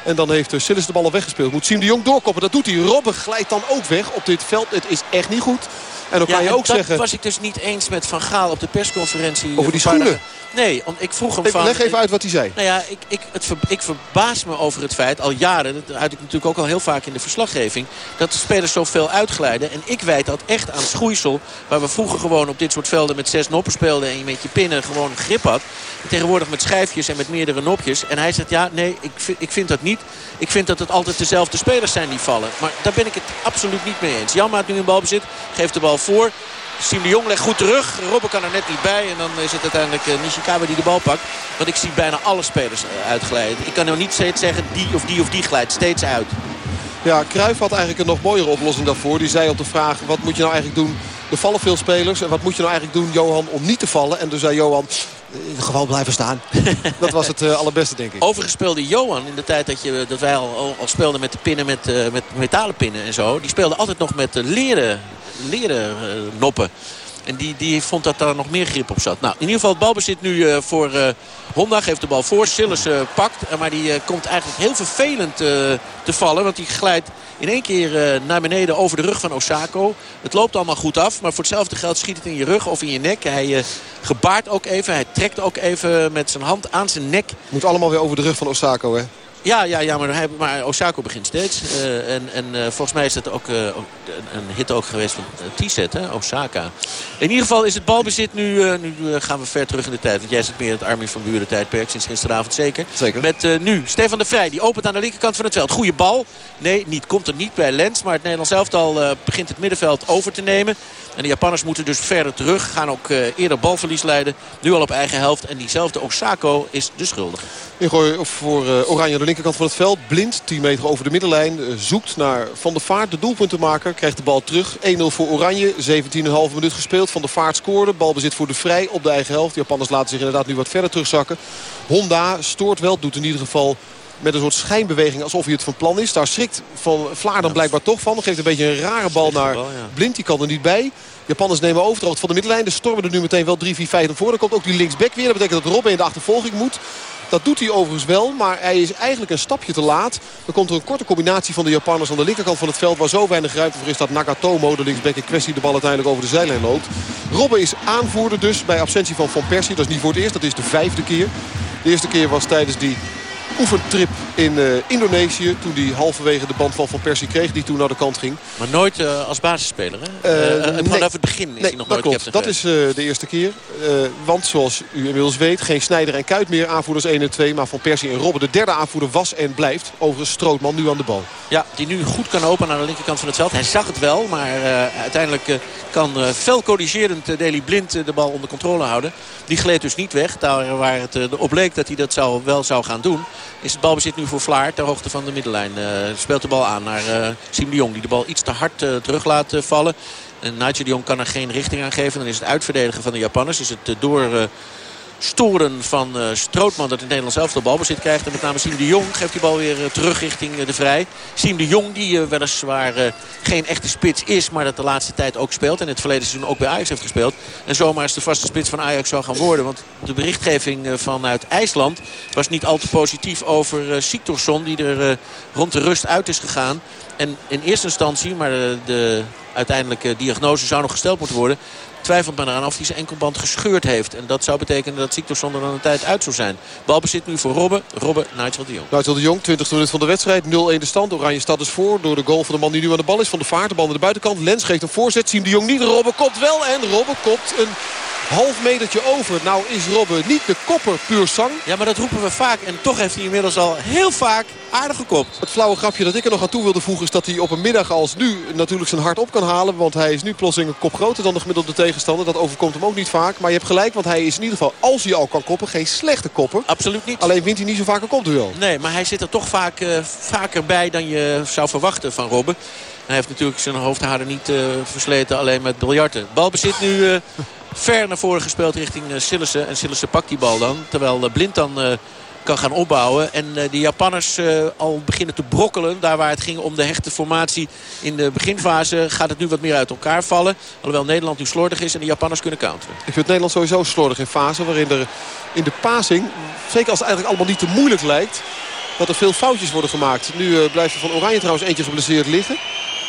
En dan heeft eh, Sillis de bal al weggespeeld. Moet Siem de Jong doorkoppen. Dat doet hij. Robben glijdt dan ook weg op dit veld. Het is echt niet goed. En dan kan je en ook dat zeggen... was ik dus niet eens met Van Gaal op de persconferentie. Over die een paar schoenen? Nee, want ik vroeg hem van... leg even uit wat hij zei. Nou ja, ik, ik, het ver- ik verbaas me over het feit, al jaren... dat uit ik natuurlijk ook al heel vaak in de verslaggeving... dat de spelers zoveel uitglijden. En ik wijd dat echt aan schoeisel... waar we vroeger gewoon op dit soort velden met zes noppen speelden... en je met je pinnen gewoon grip had. Tegenwoordig met schijfjes en met meerdere nopjes. En hij zegt, ja, nee, ik vind, ik vind dat niet. Ik vind dat het altijd dezelfde spelers zijn die vallen. Maar daar ben ik het absoluut niet mee eens. Jan maakt nu een balbezit, geeft de bal voor... Siem de Jong legt goed terug. Robben kan er net niet bij. En dan is het uiteindelijk eh, Nishikawa die de bal pakt. Want ik zie bijna alle spelers eh, uitglijden. Ik kan nou niet steeds zeggen die of die of die glijdt steeds uit. Ja, Cruijff had eigenlijk een nog mooiere oplossing daarvoor. Die zei op de vraag, wat moet je nou eigenlijk doen? Er vallen veel spelers. En wat moet je nou eigenlijk doen, Johan, om niet te vallen? En toen zei Johan, eh, gewoon blijven staan. dat was het eh, allerbeste, denk ik. Overigens speelde Johan in de tijd dat, je, dat wij al, al, speelden met de pinnen, met, eh, met metalen pinnen en zo. Die speelde altijd nog met leren, leren noppen. En die, die vond dat daar nog meer grip op zat. Nou, in ieder geval het balbezit nu eh, voor eh, Honda. Geeft de bal voor. Sillis eh, pakt. Maar die komt eigenlijk heel vervelend te vallen. Want die glijdt in één keer naar beneden over de rug van Osako. Het loopt allemaal goed af. Maar voor hetzelfde geld schiet het in je rug of in je nek. Hij gebaart ook even. Hij trekt ook even met zijn hand aan zijn nek. Moet allemaal weer over de rug van Osako, hè? Ja, ja, ja maar, hij, maar Osako begint steeds. Eh, en en eh, volgens mij is dat ook eh, een- hit ook geweest van T-set, hè? Osaka. In ieder geval is het balbezit nu... nu gaan we ver terug in de tijd. Want jij zit meer in het Armin van Buren tijdperk sinds gisteravond zeker. Zeker. Met nu Stefan de Vrij. Die opent aan de linkerkant van het veld. Goede bal. Nee, niet, komt er niet bij Lens. Maar het Nederlands elftal begint het middenveld over te nemen. En de Japanners moeten dus verder terug. Gaan ook eh, eerder balverlies leiden. Nu al op eigen helft. En diezelfde Osako is de schuldige. Ingooi voor eh, Oranje aan de linkerkant van het veld. Blind, 10 meter over de middenlijn. eh, zoekt naar Van der Vaart, de doelpuntenmaker. Krijgt de bal terug. 1-0 voor Oranje. 17,5 minuut gespeeld. Van der Vaart scoorde. Balbezit voor de Vrij op de eigen helft. De Japanners laten zich inderdaad nu wat verder terugzakken. Honda stoort wel. Doet in ieder geval met een soort schijnbeweging alsof hij het van plan is. Daar schrikt Van Vlaar dan blijkbaar toch van. Geeft een beetje een rare bal naar Blind. Die kan er niet bij. Japanners nemen overdracht van de middenlijn. De stormen er nu meteen wel 3-4-5 naar voren. Dan komt ook die linksback weer. Dat betekent dat Robben in de achtervolging moet. Dat doet hij overigens wel, maar hij is eigenlijk een stapje te laat. Dan komt er een korte combinatie van de Japanners aan de linkerkant van het veld... waar zo weinig ruimte voor is dat Nakatomo, de linksback in kwestie... de bal uiteindelijk over de zijlijn loopt. Robben is aanvoerder dus bij absentie van Van Persie. Dat is niet voor het eerst, dat is de vijfde keer. De eerste keer was tijdens die oefentrip in eh, Indonesië. Toen hij halverwege de band van Van Persie kreeg, die toen naar de kant ging. Maar nooit eh, als basisspeler, hè? Eh, nee. Vanaf het begin is Nee, hij nog dat nooit klopt. Dat is de eerste keer. Want zoals u inmiddels weet, geen Snijder en Kuit meer. Aanvoerders 1 en 2. Maar Van Persie en Robben de derde aanvoerder was en blijft. Overigens Strootman nu aan de bal. Ja, die nu goed kan openen aan de linkerkant van het veld. Hij zag het wel, maar uiteindelijk kan fel corrigerend uh, Deli Blind de bal onder controle houden. Die gleed dus niet weg. Daar waar het op leek dat hij dat zou, wel zou gaan doen. Is het balbezit nu voor Vlaar ter hoogte van de middenlijn. Eh, speelt de bal aan naar eh Siem de Jong. Die de bal iets te hard eh, terug laat vallen. En Nigel de Jong kan er geen richting aan geven. Dan is het uitverdedigen van de Japanners. Is het door... eh, storen van uh, Strootman dat het Nederlands elftal balbezit krijgt. En met name Siem de Jong geeft die bal weer uh, terug richting uh, de Vrij. Siem de Jong die weliswaar geen echte spits is, maar dat de laatste tijd ook speelt. En het verleden seizoen ook bij Ajax heeft gespeeld. En zomaar is de vaste spits van Ajax zou gaan worden. Want de berichtgeving vanuit IJsland was niet al te positief over Siktorsson. Die er rond de rust uit is gegaan. En in eerste instantie, maar de, de uiteindelijke diagnose zou nog gesteld moeten worden twijfelt men eraan of hij zijn enkelband gescheurd heeft. En dat zou betekenen dat Ziektorsson er dan een tijd uit zou zijn. Balbezit nu voor Robben. Robben, Nigel de Jong. Nigel de Jong, 20 minuten van de wedstrijd. 0-1 de stand. Oranje staat dus voor door de goal van de man die nu aan de bal is. Van de vaart, de bal aan de buitenkant. Lens geeft een voorzet. Siem de Jong niet. Robben kopt wel. En Robben kopt een half metertje over. Nou is Robben niet de kopper puur sang. Ja, maar dat roepen we vaak. En toch heeft hij inmiddels al heel vaak aardig gekopt. Het flauwe grapje dat ik er nog aan toe wilde voegen... is dat hij op een middag als nu natuurlijk zijn hart op kan halen. Want hij is nu plotseling een kop groter dan de gemiddelde tegenstander. Dat overkomt hem ook niet vaak. Maar je hebt gelijk, want hij is in ieder geval, als hij al kan koppen... geen slechte kopper. Absoluut niet. Alleen wint hij niet zo vaak een kopduel. Nee, maar hij zit er toch vaak uh, vaker bij dan je zou verwachten van Robben. Hij heeft natuurlijk zijn hoofdharen niet uh, versleten alleen met biljarten. Balbezit nu uh, ver naar voren gespeeld richting uh, Sillissen. En Sillissen pakt die bal dan. Terwijl Blind dan kan gaan opbouwen. En uh, de Japanners uh, al beginnen te brokkelen. Daar waar het ging om de hechte formatie in de beginfase gaat het nu wat meer uit elkaar vallen. Alhoewel Nederland nu slordig is en de Japanners kunnen counteren. Ik vind Nederland sowieso slordig in fase waarin er in de passing, zeker als het eigenlijk allemaal niet te moeilijk lijkt, dat er veel foutjes worden gemaakt. Nu uh, blijft er van Oranje trouwens eentje geblesseerd liggen.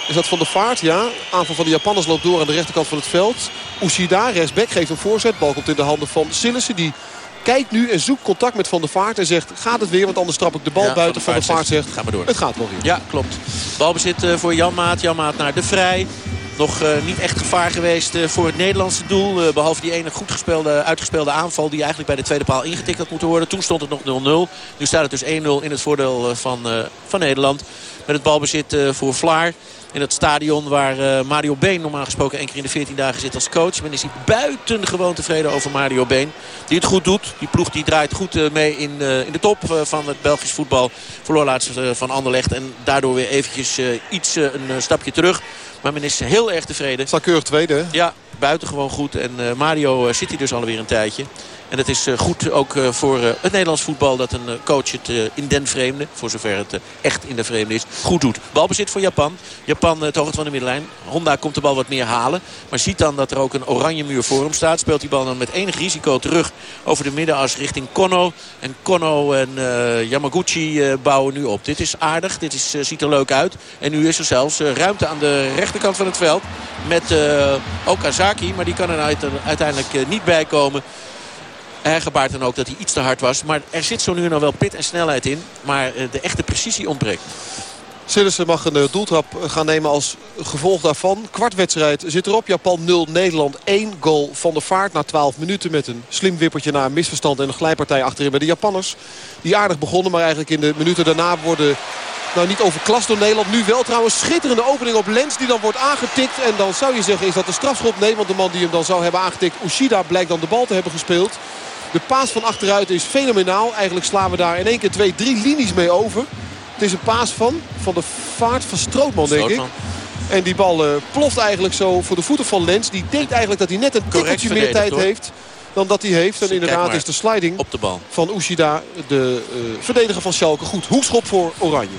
Is dat van de vaart? Ja. Aanval van de Japanners loopt door aan de rechterkant van het veld. Ushida, rechtsback, geeft een voorzet. Bal komt in de handen van Sillissen. Die kijkt nu en zoekt contact met Van der Vaart. En zegt, gaat het weer? Want anders trap ik de bal buiten. Van der Vaart, zegt, ga maar door. het gaat nog weer. Ja, klopt. Balbezit uh, voor Jan Maat. Jan Maat naar de Vrij. Nog uh, niet echt gevaar geweest uh, voor het Nederlandse doel. behalve die ene goed gespeelde, uitgespeelde aanval die eigenlijk bij de tweede paal ingetikt had moeten worden. Toen stond het nog 0-0. Nu staat het dus 1-0 in het voordeel van, van Nederland. Met het balbezit voor Vlaar in het stadion waar uh, Mario Been normaal gesproken één keer in de 14 dagen zit als coach. Men is hier buitengewoon tevreden over Mario Been. Die het goed doet. Die ploeg die draait goed uh, mee in, uh, in de top van het Belgisch voetbal. Verloor laatst van Anderlecht en daardoor weer eventjes iets een stapje terug. Maar men is heel erg tevreden. Keurig tweede. Ja, buitengewoon goed. En Mario zit hier dus alweer een tijdje. En het is goed ook voor het Nederlands voetbal dat een coach het in den vreemde, voor zover het echt in de vreemde is, goed doet. Balbezit voor Japan. Japan het van de middenlijn. Honda komt de bal wat meer halen. Maar ziet dan dat er ook een oranje muur voor hem staat. Speelt die bal dan met enig risico terug over de middenas richting Kono. En Kono en Yamaguchi bouwen nu op. Dit is aardig. Dit is, ziet er leuk uit. En nu is er zelfs ruimte aan de rechterkant van het veld. Met Okazaki. Maar die kan er uiteindelijk niet bij komen. Gebaart dan ook dat hij iets te hard was. Maar er zit zo nu en dan wel pit en snelheid in. Maar de echte precisie ontbreekt. Sillissen mag een doeltrap gaan nemen als gevolg daarvan. Kwartwedstrijd zit erop. Japan 0, Nederland 1. Goal van de vaart na 12 minuten met een slim wippertje na een misverstand en een glijpartij achterin bij de Japanners. Die aardig begonnen, maar eigenlijk in de minuten daarna worden nou niet overklast door Nederland. Nu wel trouwens schitterende opening op Lens die dan wordt aangetikt. En dan zou je zeggen is dat de strafschop? Nee, want de man die hem dan zou hebben aangetikt, Ushida, blijkt dan de bal te hebben gespeeld. De paas van achteruit is fenomenaal. Eigenlijk slaan we daar in één keer twee, drie linies mee over. Het is een paas van, van de vaart van Strootman, denk ik. En die bal uh, ploft eigenlijk zo voor de voeten van Lens. Die denkt eigenlijk dat hij net een tikkeltje meer tijd heeft dan dat hij heeft. En inderdaad is de sliding op de bal. van Ushida, de uh, verdediger van Schalke, goed. Hoekschop voor Oranje.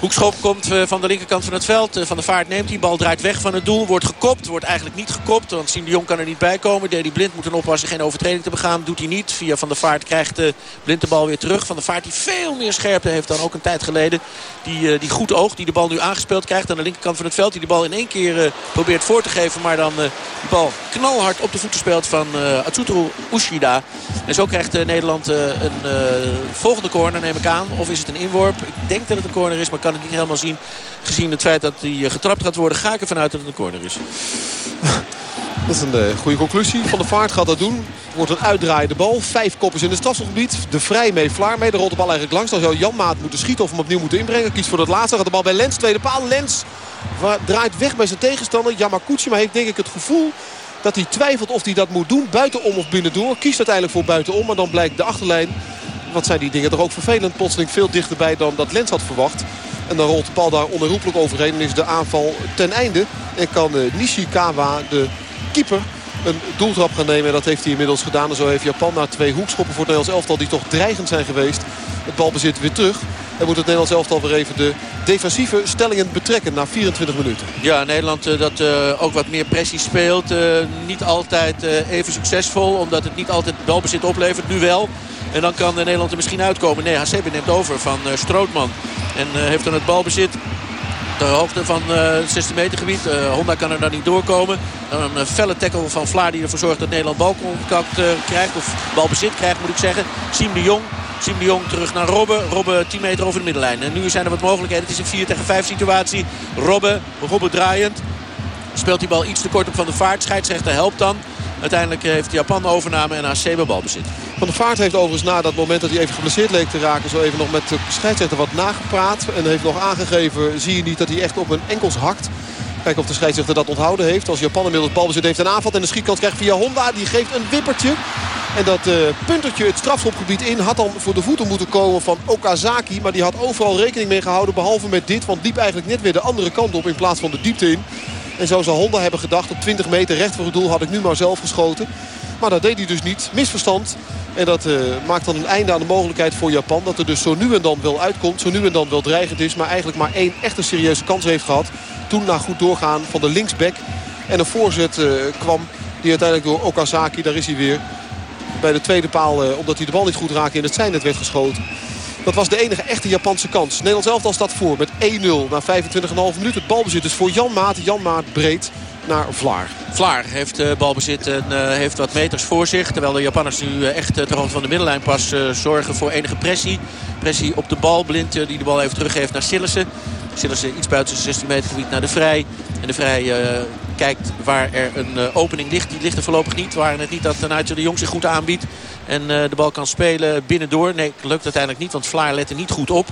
Hoekschop komt eh, van de linkerkant van het veld. Eh, van de Vaart neemt die bal, draait weg van het doel. Wordt gekopt, wordt eigenlijk niet gekopt. Want Siem de Jong kan er niet bij komen. Deli Blind moet een oppassen geen overtreding te begaan. Doet hij niet. Via Van de Vaart krijgt Blind de bal weer terug. Van de Vaart die veel meer scherpte heeft dan ook een tijd geleden. Die, uh, die goed oog, die de bal nu aangespeeld krijgt aan de linkerkant van het veld. Die de bal in één keer uh, probeert voor te geven. Maar dan uh, de bal knalhard op de voeten speelt van uh, Ushida. En zo krijgt Nederland een volgende corner neem ik aan. Of is het een inworp? Ik denk dat het een corner is, maar kan het niet helemaal zien. Gezien het feit dat hij eh, getrapt gaat worden, ga ik ervan uit dat het een corner is. Dat is een uh, goede conclusie. Van de Vaart gaat dat doen. Wordt een uitdraaiende bal. Vijf koppers in het strafschopgebied. De Vrij mee, Vlaar mee. De rolt de bal eigenlijk langs. Dan zou Jan Maat moeten schieten of hem opnieuw moeten inbrengen. Kiest voor dat laatste. Gaat de bal bij Lens. Tweede paal. Lens draait weg bij zijn tegenstander. Yamakuchi. Maar heeft denk ik het gevoel dat hij twijfelt of hij dat moet doen. Buitenom of binnendoor. Kiest uiteindelijk voor buitenom. Maar dan blijkt de achterlijn. Wat zijn die dingen toch ook vervelend. Plotseling veel dichterbij dan dat Lens had verwacht. En dan rolt de bal daar onherroepelijk overheen. En is de aanval ten einde. En kan uh, Nishikawa, de keeper, een doeltrap gaan nemen. En dat heeft hij inmiddels gedaan. En zo heeft Japan na twee hoekschoppen voor het Nederlands elftal... die toch dreigend zijn geweest, het balbezit weer terug. En moet het Nederlands elftal weer even de defensieve stellingen betrekken na 24 minuten. Ja, Nederland uh, dat uh, ook wat meer pressie speelt. Uh, niet altijd even succesvol, omdat het niet altijd balbezit oplevert. Nu wel. En dan kan Nederland er misschien uitkomen. Nee, HCB neemt over van Strootman. En heeft dan het balbezit de hoogte van het 16 meter gebied. Uh, Honda kan er dan niet doorkomen. Een felle tackle van Vlaar die ervoor zorgt dat Nederland balcontact krijgt. Of balbezit krijgt moet ik zeggen. Siem de Jong. Siem de Jong terug naar Robben. Robben 10 meter over de middenlijn. En nu zijn er wat mogelijkheden. Het is een 4 tegen 5 situatie. Robben, Robben draaiend. Speelt die bal iets te kort op van de vaart. Scheidsrechter helpt dan. Uiteindelijk heeft Japan de overname en AC balbezit. Van der Vaart heeft overigens na dat moment dat hij even geblesseerd leek te raken... zo even nog met de scheidsrechter wat nagepraat. En heeft nog aangegeven, zie je niet dat hij echt op een enkels hakt. Kijken of de scheidsrechter dat onthouden heeft. Als Japan inmiddels balbezit heeft een aanval en de schietkans krijgt via Honda. Die geeft een wippertje. En dat uh, puntertje het strafschopgebied in had dan voor de voeten moeten komen van Okazaki. Maar die had overal rekening mee gehouden behalve met dit. Want liep eigenlijk net weer de andere kant op in plaats van de diepte in. En zo zou Honda hebben gedacht op 20 meter recht voor het doel had ik nu maar zelf geschoten. Maar dat deed hij dus niet. Misverstand. En dat uh, maakt dan een einde aan de mogelijkheid voor Japan. Dat er dus zo nu en dan wel uitkomt. Zo nu en dan wel dreigend is. Maar eigenlijk maar één echte serieuze kans heeft gehad. Toen na goed doorgaan van de linksback. En een voorzet uh, kwam. Die uiteindelijk door Okazaki, daar is hij weer. Bij de tweede paal, uh, omdat hij de bal niet goed raakte in het zijnet werd geschoten. Dat was de enige echte Japanse kans. Nederland elftal staat voor met 1-0 na 25,5 minuten. Het balbezit is voor Jan Maat. Jan Maat breed naar Vlaar. Vlaar heeft uh, balbezit en uh, heeft wat meters voor zich. Terwijl de Japanners nu uh, echt ter hoogte van de middenlijn pas zorgen voor enige pressie. Pressie op de bal. Blind die de bal even teruggeeft naar Sillissen. Sillissen iets buiten zijn 16 meter gebied naar de Vrij. En de Vrij kijkt waar er een opening ligt. Die ligt er voorlopig niet. Waar het niet dat Nigel de Jong zich goed aanbiedt. En de bal kan spelen binnendoor. Nee, lukt uiteindelijk niet. Want Vlaar let er niet goed op.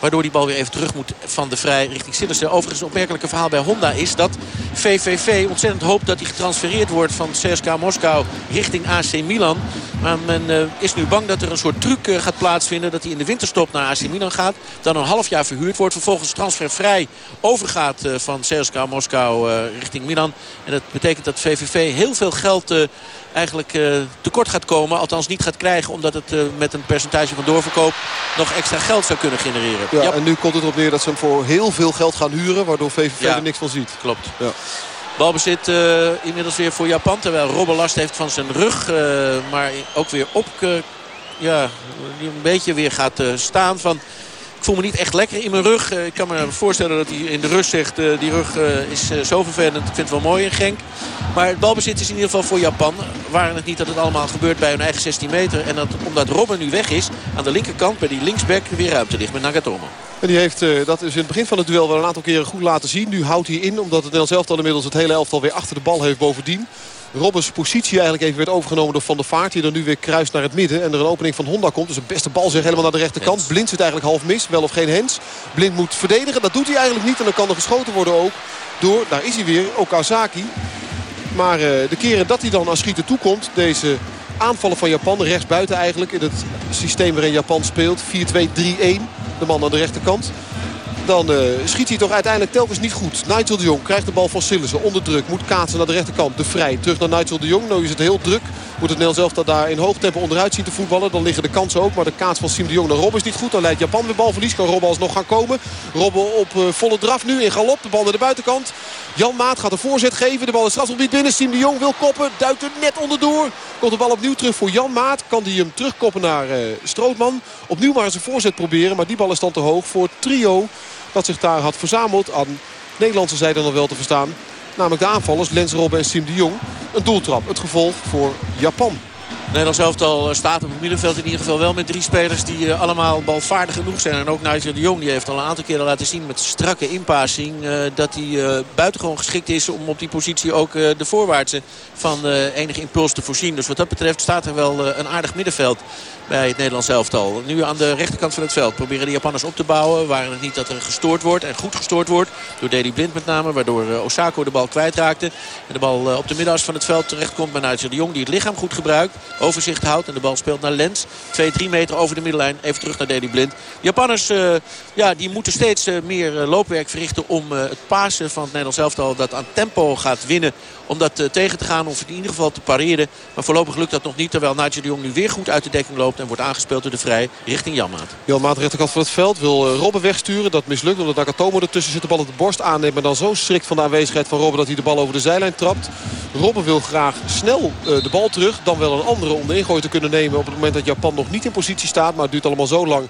Waardoor die bal weer even terug moet van de vrij richting Sillissen. Overigens een opmerkelijke verhaal bij Honda is dat VVV ontzettend hoopt dat hij getransfereerd wordt van CSKA Moskou richting AC Milan. Maar men uh, is nu bang dat er een soort truc uh, gaat plaatsvinden. Dat hij in de winterstop naar AC Milan gaat. Dan een half jaar verhuurd wordt. Vervolgens transfervrij overgaat uh, van CSKA Moskou richting Milan. En dat betekent dat VVV heel veel geld eigenlijk tekort gaat komen. Althans niet gaat krijgen omdat het met een percentage van doorverkoop nog extra geld zou kunnen genereren. Ja, en nu komt het erop neer dat ze hem voor heel veel geld gaan huren. Waardoor VVV ja, er niks van ziet. Klopt. Ja. Balbezit uh, inmiddels weer voor Japan. Terwijl Robben last heeft van zijn rug. maar ook weer op... ja, een beetje weer gaat staan van... Ik voel me niet echt lekker in mijn rug. Ik kan me voorstellen dat hij in de rust zegt... die rug is zo vervelend. Ik vind het wel mooi in Genk. Maar het balbezit is in ieder geval voor Japan. Waren het niet dat het allemaal gebeurt bij hun eigen 16 meter. En dat, omdat Robben nu weg is, aan de linkerkant bij die linksback weer ruimte ligt met Nagatomo. En die heeft, dat is in het begin van het duel wel een aantal keren goed laten zien. Nu houdt hij in, omdat het Nederlands elftal inmiddels het hele elftal weer achter de bal heeft bovendien. Robbens positie eigenlijk even werd overgenomen door Van der Vaart. Die er nu weer kruist naar het midden. En er een opening van Honda komt. Dus een beste bal zeg helemaal naar de rechterkant. Blind zit eigenlijk half mis. Wel of geen hens. Blind moet verdedigen. Dat doet hij eigenlijk niet. En dan kan er geschoten worden ook door, daar is hij weer, Okazaki. Maar uh, de keren dat hij dan aan schieten toekomt, deze aanvallen van Japan, rechtsbuiten eigenlijk, in het systeem waarin Japan speelt, 4-2-3-1, de man aan de rechterkant dan uh, schiet hij toch uiteindelijk telkens niet goed. Nigel de Jong krijgt de bal van Sillissen onder druk. Moet kaatsen naar de rechterkant. De Vrij terug naar Nigel de Jong. Nu is het heel druk. Moet het Nederlands zelf dat daar in hoog tempo onderuit zien te voetballen. Dan liggen de kansen ook. Maar de kaats van Siem de Jong naar Rob is niet goed. Dan leidt Japan weer balverlies. Kan Rob alsnog gaan komen. Robben op uh, volle draf nu in galop. De bal naar de buitenkant. Jan Maat gaat een voorzet geven. De bal is strafgebied binnen. Siem de Jong wil koppen. Duikt er net onderdoor. Komt de bal opnieuw terug voor Jan Maat. Kan die hem terugkoppen naar uh, Strootman. Opnieuw maar eens een voorzet proberen. Maar die bal is dan te hoog voor trio dat zich daar had verzameld. Aan Nederlandse zijde nog wel te verstaan. Namelijk de aanvallers Lens Robben en Sim de Jong. Een doeltrap. Het gevolg voor Japan. Nederlands elftal staat op het middenveld in ieder geval wel met drie spelers die uh, allemaal balvaardig genoeg zijn. En ook Nigel de Jong die heeft al een aantal keren laten zien met strakke inpassing. Uh, dat hij buitengewoon geschikt is om op die positie ook de voorwaartse van enige impuls te voorzien. Dus wat dat betreft staat er wel een aardig middenveld bij het Nederlands elftal. Nu aan de rechterkant van het veld proberen de Japanners op te bouwen. Waren het niet dat er gestoord wordt en goed gestoord wordt. Door Deli Blind met name. Waardoor Osako de bal kwijtraakte. En de bal op de middenas van het veld terechtkomt bij Nigel de Jong. Die het lichaam goed gebruikt. overzicht houdt. En de bal speelt naar Lens. 2, 3 meter over de middenlijn. Even terug naar Deli Blind. Japanners ja, die moeten steeds meer loopwerk verrichten om het pasen van het Nederlands elftal dat aan tempo gaat winnen. Om dat tegen te gaan of in ieder geval te pareren. Maar voorlopig lukt dat nog niet. Terwijl Nigel de Jong nu weer goed uit de dekking loopt. En wordt aangespeeld door de Vrij richting Janmaat. Janmaat rechterkant van het veld wil Robben wegsturen. Dat mislukt omdat Nakatomo ertussen zit. De bal op de borst aanneemt. Maar dan zo schrikt van de aanwezigheid van Robben dat hij de bal over de zijlijn trapt. Robben wil graag snel de bal terug. Dan wel een andere om de ingooi te kunnen nemen. Op het moment dat Japan nog niet in positie staat. Maar het duurt allemaal zo lang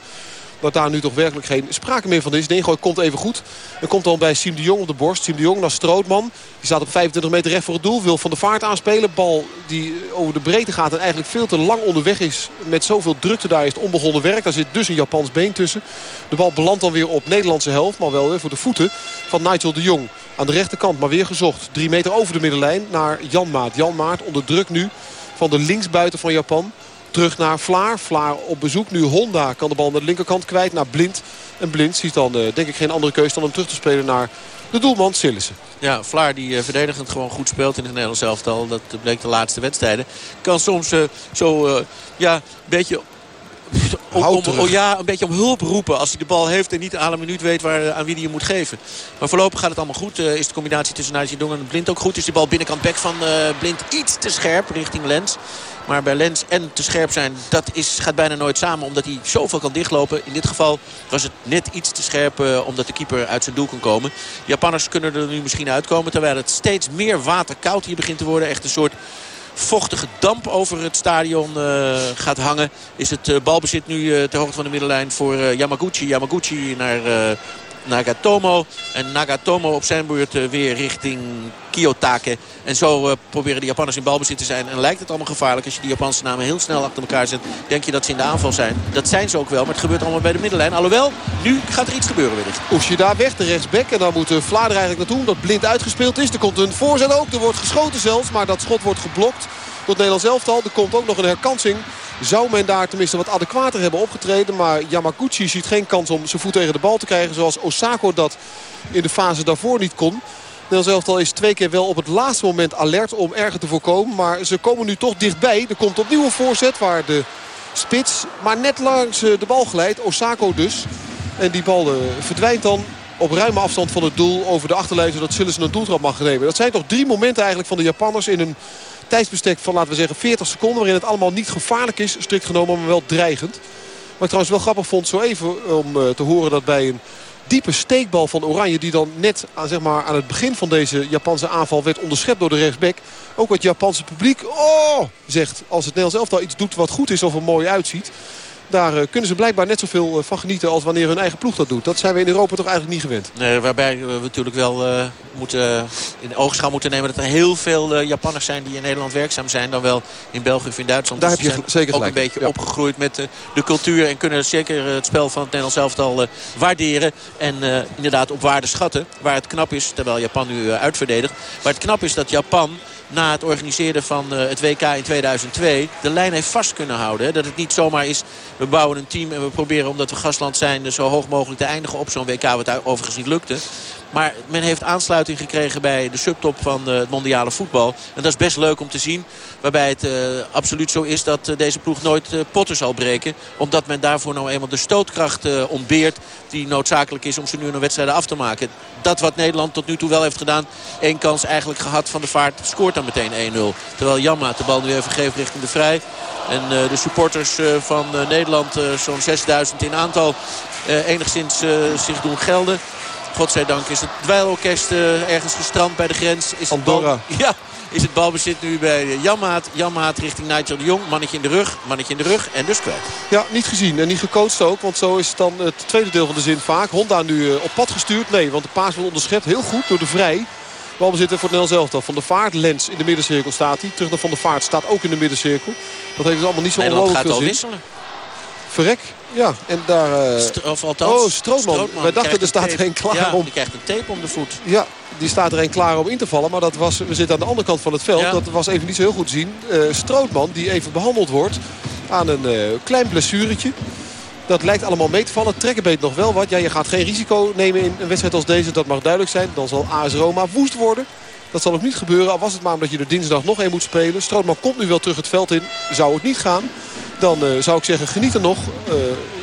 dat daar nu toch werkelijk geen sprake meer van is. De ingooi komt even goed. En komt dan bij Siem de Jong op de borst. Siem de Jong naar Strootman. Die staat op 25 meter recht voor het doel. Wil van de vaart aanspelen. Bal die over de breedte gaat en eigenlijk veel te lang onderweg is. Met zoveel drukte daar is het onbegonnen werk. Daar zit dus een Japans been tussen. De bal belandt dan weer op Nederlandse helft. Maar wel weer voor de voeten van Nigel de Jong. Aan de rechterkant maar weer gezocht. Drie meter over de middenlijn naar Jan Maat. Jan Maat onder druk nu van de linksbuiten van Japan. Terug naar Vlaar. Vlaar op bezoek. Nu Honda kan de bal naar de linkerkant kwijt. Naar Blind. En Blind ziet dan uh, denk ik geen andere keuze dan om terug te spelen naar de doelman Sillissen. Ja, Vlaar die uh, verdedigend gewoon goed speelt in het Nederlands elftal. Dat bleek de laatste wedstrijden. Kan soms uh, zo ja, een beetje om, om, oh ja, een beetje om hulp roepen als hij de bal heeft en niet aan een minuut weet waar, aan wie hij hem moet geven. Maar voorlopig gaat het allemaal goed. Uh, is de combinatie tussen Nazi Dong en Blind ook goed. Is die bal binnenkant back van uh, Blind iets te scherp richting Lens. Maar bij Lens en te scherp zijn, dat is, gaat bijna nooit samen. Omdat hij zoveel kan dichtlopen. In dit geval was het net iets te scherp uh, omdat de keeper uit zijn doel kon komen. De Japanners kunnen er nu misschien uitkomen. Terwijl het steeds meer waterkoud hier begint te worden. Echt een soort vochtige damp over het stadion uh, gaat hangen. Is het uh, balbezit nu uh, ter hoogte van de middenlijn voor Yamaguchi. Yamaguchi naar Nagatomo. En Nagatomo op zijn beurt weer richting Kiyotake. En zo proberen de Japanners in balbezit te zijn. En lijkt het allemaal gevaarlijk als je die Japanse namen heel snel achter elkaar zet. Denk je dat ze in de aanval zijn. Dat zijn ze ook wel, maar het gebeurt allemaal bij de middenlijn. Alhoewel, nu gaat er iets gebeuren wellicht. daar weg, de rechtsback. En dan moet Vlaar er eigenlijk naartoe omdat blind uitgespeeld is. Er komt een voorzet ook. Er wordt geschoten zelfs, maar dat schot wordt geblokt door het Nederlands elftal. Er komt ook nog een herkansing. Zou men daar tenminste wat adequater hebben opgetreden. Maar Yamaguchi ziet geen kans om zijn voet tegen de bal te krijgen. Zoals Osako dat in de fase daarvoor niet kon. Nederlands elftal is twee keer wel op het laatste moment alert om erger te voorkomen. Maar ze komen nu toch dichtbij. Er komt opnieuw een voorzet waar de spits maar net langs de bal glijdt. Osako dus. En die bal verdwijnt dan op ruime afstand van het doel over de achterlijn. Zodat Sillissen een doeltrap mag nemen. Dat zijn toch drie momenten eigenlijk van de Japanners in een tijdsbestek van laten we zeggen 40 seconden. Waarin het allemaal niet gevaarlijk is, strikt genomen, maar wel dreigend. Wat ik trouwens wel grappig vond zo even om uh, te horen dat bij een diepe steekbal van Oranje... die dan net aan, zeg maar, aan het begin van deze Japanse aanval werd onderschept door de rechtsback... ook het Japanse publiek oh, zegt als het Nederlands elftal iets doet wat goed is of er mooi uitziet... Daar uh, kunnen ze blijkbaar net zoveel uh, van genieten als wanneer hun eigen ploeg dat doet. Dat zijn we in Europa toch eigenlijk niet gewend. Nee, waarbij we natuurlijk wel uh, moeten, in oogschouw moeten nemen... dat er heel veel Japanners zijn die in Nederland werkzaam zijn... dan wel in België of in Duitsland. Daar dus heb je zeker ook een beetje opgegroeid met de cultuur... en kunnen zeker het spel van het Nederlands elftal waarderen. En inderdaad op waarde schatten. Waar het knap is, terwijl Japan nu uitverdedigt... waar het knap is dat Japan na het organiseren van eh, het WK in 2002 de lijn heeft vast kunnen houden. Dat het niet zomaar is, we bouwen een team en we proberen omdat we gastland zijn zo hoog mogelijk te eindigen op zo'n WK. Wat overigens niet lukte. Maar men heeft aansluiting gekregen bij de subtop van eh, het mondiale voetbal. En dat is best leuk om te zien. Waarbij het uh, absoluut zo is dat uh, deze ploeg nooit uh, potten zal breken. Omdat men daarvoor nou eenmaal de stootkracht ontbeert. Die noodzakelijk is om ze nu een wedstrijden af te maken. Dat wat Nederland tot nu toe wel heeft gedaan. Eén kans eigenlijk gehad van de vaart. Scoort dan meteen 1-0. Terwijl Jamma de bal nu even geeft richting de vrij. En de supporters van Nederland, zo'n 6000 in aantal, enigszins zich doen gelden. Godzijdank is het dweilorkest uh, ergens gestrand bij de grens. Is Andorra. Het bal, ja, is het balbezit nu bij Janmaat. Janmaat richting Nigel de Jong. Mannetje in de rug, mannetje in de rug en dus kwijt. Ja, niet gezien en niet gecoacht ook. Want zo is het dan het tweede deel van de zin vaak. Honda nu uh, op pad gestuurd. Nee, want de paas wordt onderschept heel goed door de Vrij. Balbezit voor het Nel zelf. Van de Vaart, Lens in de middencirkel staat hij. Terug naar Van de Vaart staat ook in de middencirkel. Dat heeft dus allemaal niet zo ongelooflijk veel zin. gaat al wisselen. Verrek. Ja, en daar... Uh... St of althans, oh, Strootman. Strootman Wij dachten er staat er een klaar ja, om... die krijgt een tape om de voet. Ja, die staat er een klaar om in te vallen. Maar dat was, we zitten aan de andere kant van het veld. Ja. Dat was even niet zo heel goed te zien. Uh, Strootman, die even behandeld wordt aan een uh, klein blessuretje. Dat lijkt allemaal mee te vallen. Trekkenbeet nog wel wat. Ja, je gaat geen risico nemen in een wedstrijd als deze. Dat mag duidelijk zijn. Dan zal AS Roma woest worden. Dat zal ook niet gebeuren. Al was het maar omdat je er dinsdag nog één moet spelen. Strootman komt nu wel terug het veld in. Zou het niet gaan. Dan uh, zou ik zeggen geniet er nog. Uh,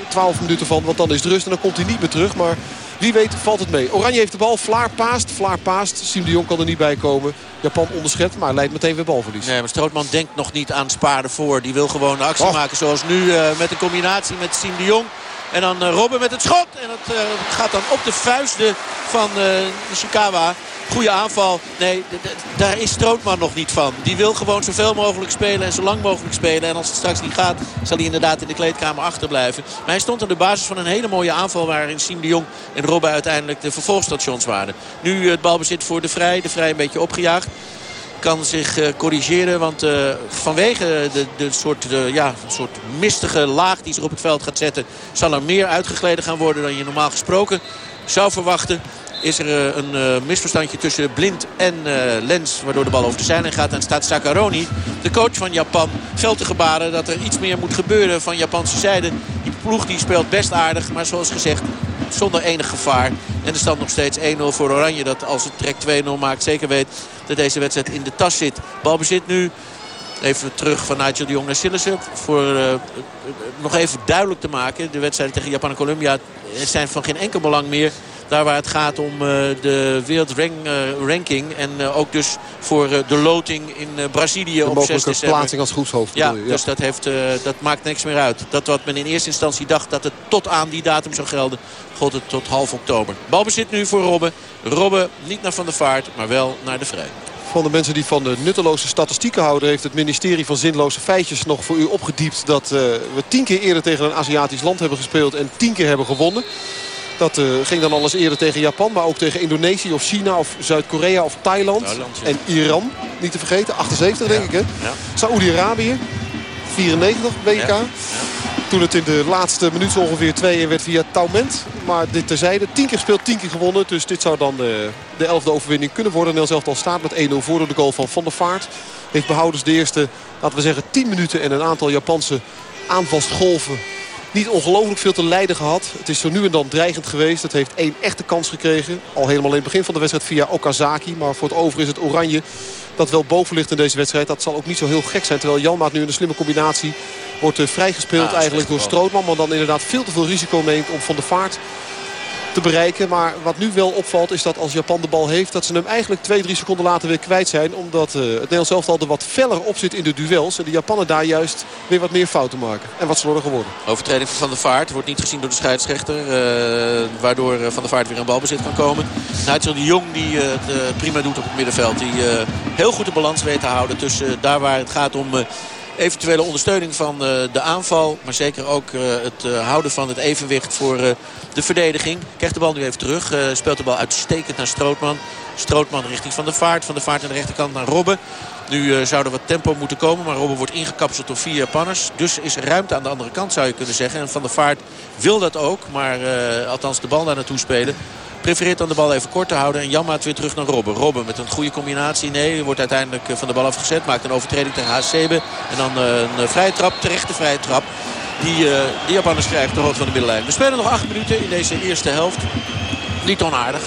12 minuten van. Want dan is het rust. En dan komt hij niet meer terug. Maar wie weet valt het mee. Oranje heeft de bal. Vlaar paast. Vlaar paast. Siem de Jong kan er niet bij komen. Japan onderschept. Maar leidt meteen weer balverlies. Nee, maar Strootman denkt nog niet aan sparen voor. Die wil gewoon de actie oh. maken zoals nu. Uh, met een combinatie met Siem de Jong. En dan uh, Robben met het schot. En dat uh, gaat dan op de vuisten van Nishikawa. Goede aanval. Nee, daar is Strootman nog niet van. Die wil gewoon zoveel mogelijk spelen en zo lang mogelijk spelen. En als het straks niet gaat, zal hij inderdaad in de kleedkamer achterblijven. Maar hij stond aan de basis van een hele mooie aanval... waarin Siem de Jong en Robben uiteindelijk de vervolgstations waren. Nu het balbezit voor de Vrij. De Vrij een beetje opgejaagd kan zich uh, corrigeren. Want uh, vanwege de, de soort, de, ja, soort mistige laag die zich op het veld gaat zetten... zal er meer uitgegleden gaan worden dan je normaal gesproken zou verwachten. Is er uh, een misverstandje tussen Blind en Lens... waardoor de bal over de zijlijn gaat. En staat Sakaroni, de coach van Japan, geld te gebaren... dat er iets meer moet gebeuren van Japanse zijde. Die ploeg die speelt best aardig, maar zoals gezegd zonder enig gevaar. En de stand nog steeds 1-0 voor Oranje. Dat als het trek 2-0 maakt zeker weet dat deze wedstrijd in de tas zit. Balbezit nu. Even terug van Nigel de Jong naar Sillissen. Voor nog even duidelijk te maken. De wedstrijden tegen Japan en Colombia zijn van geen enkel belang meer. Daar waar het gaat om uh, de wereldranking. Uh, en uh, ook dus voor de loting in Brazilië de op 6 december. plaatsing als groepshoofd. Ja, ja, dus dat, heeft, dat maakt niks meer uit. Dat wat men in eerste instantie dacht dat het tot aan die datum zou gelden. God het tot half oktober. Balbezit nu voor Robben. Robben niet naar Van der Vaart, maar wel naar de Vrij. Van de mensen die van de nutteloze statistieken houden... heeft het ministerie van Zinloze Feitjes nog voor u opgediept... dat uh, we tien keer eerder tegen een Aziatisch land hebben gespeeld... en tien keer hebben gewonnen. Dat uh, ging dan alles eerder tegen Japan, maar ook tegen Indonesië of China of Zuid-Korea of Thailand. Thailand ja. En Iran, niet te vergeten, 78 denk ik hè. Ja. Saoedi-Arabië, 94 WK. Toen het in de laatste minuut ongeveer 2 werd via Taument. Maar dit terzijde. 10 keer gespeeld, 10 keer gewonnen. Dus dit zou dan de, de 11e overwinning kunnen worden. Nederland zelf al staat met 1-0 voor door de goal van Van der Vaart. Heeft behoudens de eerste, laten we zeggen, 10 minuten en een aantal Japanse aanvalsgolven niet ongelooflijk veel te lijden gehad. Het is zo nu en dan dreigend geweest. Het heeft één echte kans gekregen. Al helemaal in het begin van de wedstrijd via Okazaki. Maar voor het over is het oranje dat wel boven ligt in deze wedstrijd. Dat zal ook niet zo heel gek zijn. Terwijl Janmaat nu in een slimme combinatie wordt uh, vrijgespeeld Ja, eigenlijk door Strootman. Maar dan inderdaad veel te veel risico neemt om Van de Vaart te bereiken. Maar wat nu wel opvalt is dat als Japan de bal heeft... dat ze hem eigenlijk twee, drie seconden later weer kwijt zijn. Omdat uh, het Nederlands elftal er wat feller op zit in de duels. En de Japanen daar juist weer wat meer fouten maken. En wat slordiger worden. Overtreding van Van der Vaart wordt niet gezien door de scheidsrechter. eh, waardoor eh, Van der Vaart weer in balbezit kan komen. Nigel de Jong die het prima doet op het middenveld. Die heel goed de balans weet te houden tussen daar waar het gaat om... Eventuele ondersteuning van eh, de aanval. Maar zeker ook eh, het eh, houden van het evenwicht voor de verdediging. Krijgt de bal nu even terug. speelt de bal uitstekend naar Strootman. Strootman richting Van der Vaart. Van der Vaart aan de rechterkant naar Robben. Nu eh, zou er wat tempo moeten komen. Maar Robben wordt ingekapseld door vier Japanners. Dus is ruimte aan de andere kant zou je kunnen zeggen. En Van der Vaart wil dat ook. Maar eh, althans de bal daar naartoe spelen. Prefereert dan de bal even kort te houden. En Janmaat weer terug naar Robben. Robben met een goede combinatie. Nee, wordt uiteindelijk eh, van de bal afgezet. Maakt een overtreding tegen Hasebe. En dan een vrije trap. Terechte vrije trap. Die eh de Japanners krijgen de rood van de middenlijn. We spelen nog acht minuten in deze eerste helft. Niet onaardig.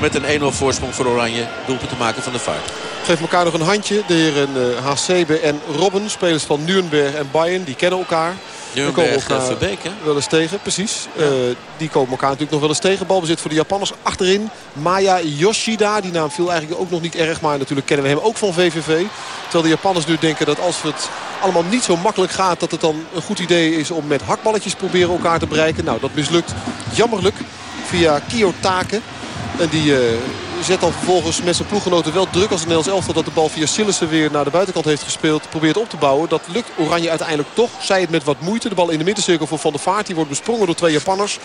Met een 1-0 voorsprong voor Oranje. Doelpunt te maken van de vaart. Geef elkaar nog een handje. De heren uh, Hasebe en Robben, spelers van Nuremberg en Bayern, die kennen elkaar. Nuremberg, elkaar eh, Verbeek, hè? wel eens tegen, precies. Eh, die komen elkaar natuurlijk nog wel eens tegen. Balbezit voor de Japanners achterin. Maya Yoshida, die naam viel eigenlijk ook nog niet erg. Maar natuurlijk kennen we hem ook van VVV. Terwijl de Japanners nu denken dat als het allemaal niet zo makkelijk gaat... dat het dan een goed idee is om met hakballetjes proberen elkaar te bereiken. Nou, dat mislukt jammerlijk via Kiyotake. En die eh, zet dan vervolgens met zijn ploeggenoten wel druk als het Nederlands elftal... dat de bal via Sillissen weer naar de buitenkant heeft gespeeld. Probeert op te bouwen. Dat lukt Oranje uiteindelijk toch. Zij het met wat moeite. De bal in de middencirkel voor Van der Vaart. Die wordt besprongen door twee Japanners.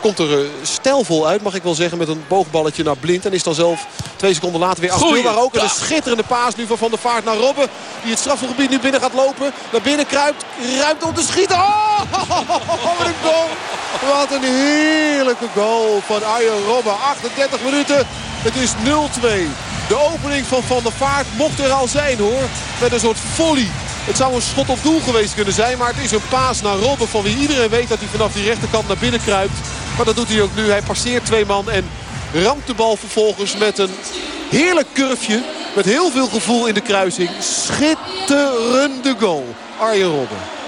Komt er eh, stijlvol uit, mag ik wel zeggen. Met een boogballetje naar Blind. En is dan zelf twee seconden later weer afspeelbaar ook. En een schitterende paas nu van Van der Vaart naar Robben. Die het strafgebied nu binnen gaat lopen. Naar binnen kruipt. Ruimt om te schieten. Oh, wat een goal. Wat een heerlijke goal van Arjen Robben. 38 minuten. Het is 0-2. De opening van Van der Vaart mocht er al zijn hoor. Met een soort volley. Het zou een schot op doel geweest kunnen zijn. Maar het is een paas naar Robben van wie iedereen weet dat hij vanaf die rechterkant naar binnen kruipt. Maar dat doet hij ook nu. Hij passeert twee man en ramt de bal vervolgens met een heerlijk kurfje. Met heel veel gevoel in de kruising. Schitterende goal. Arjen Robben.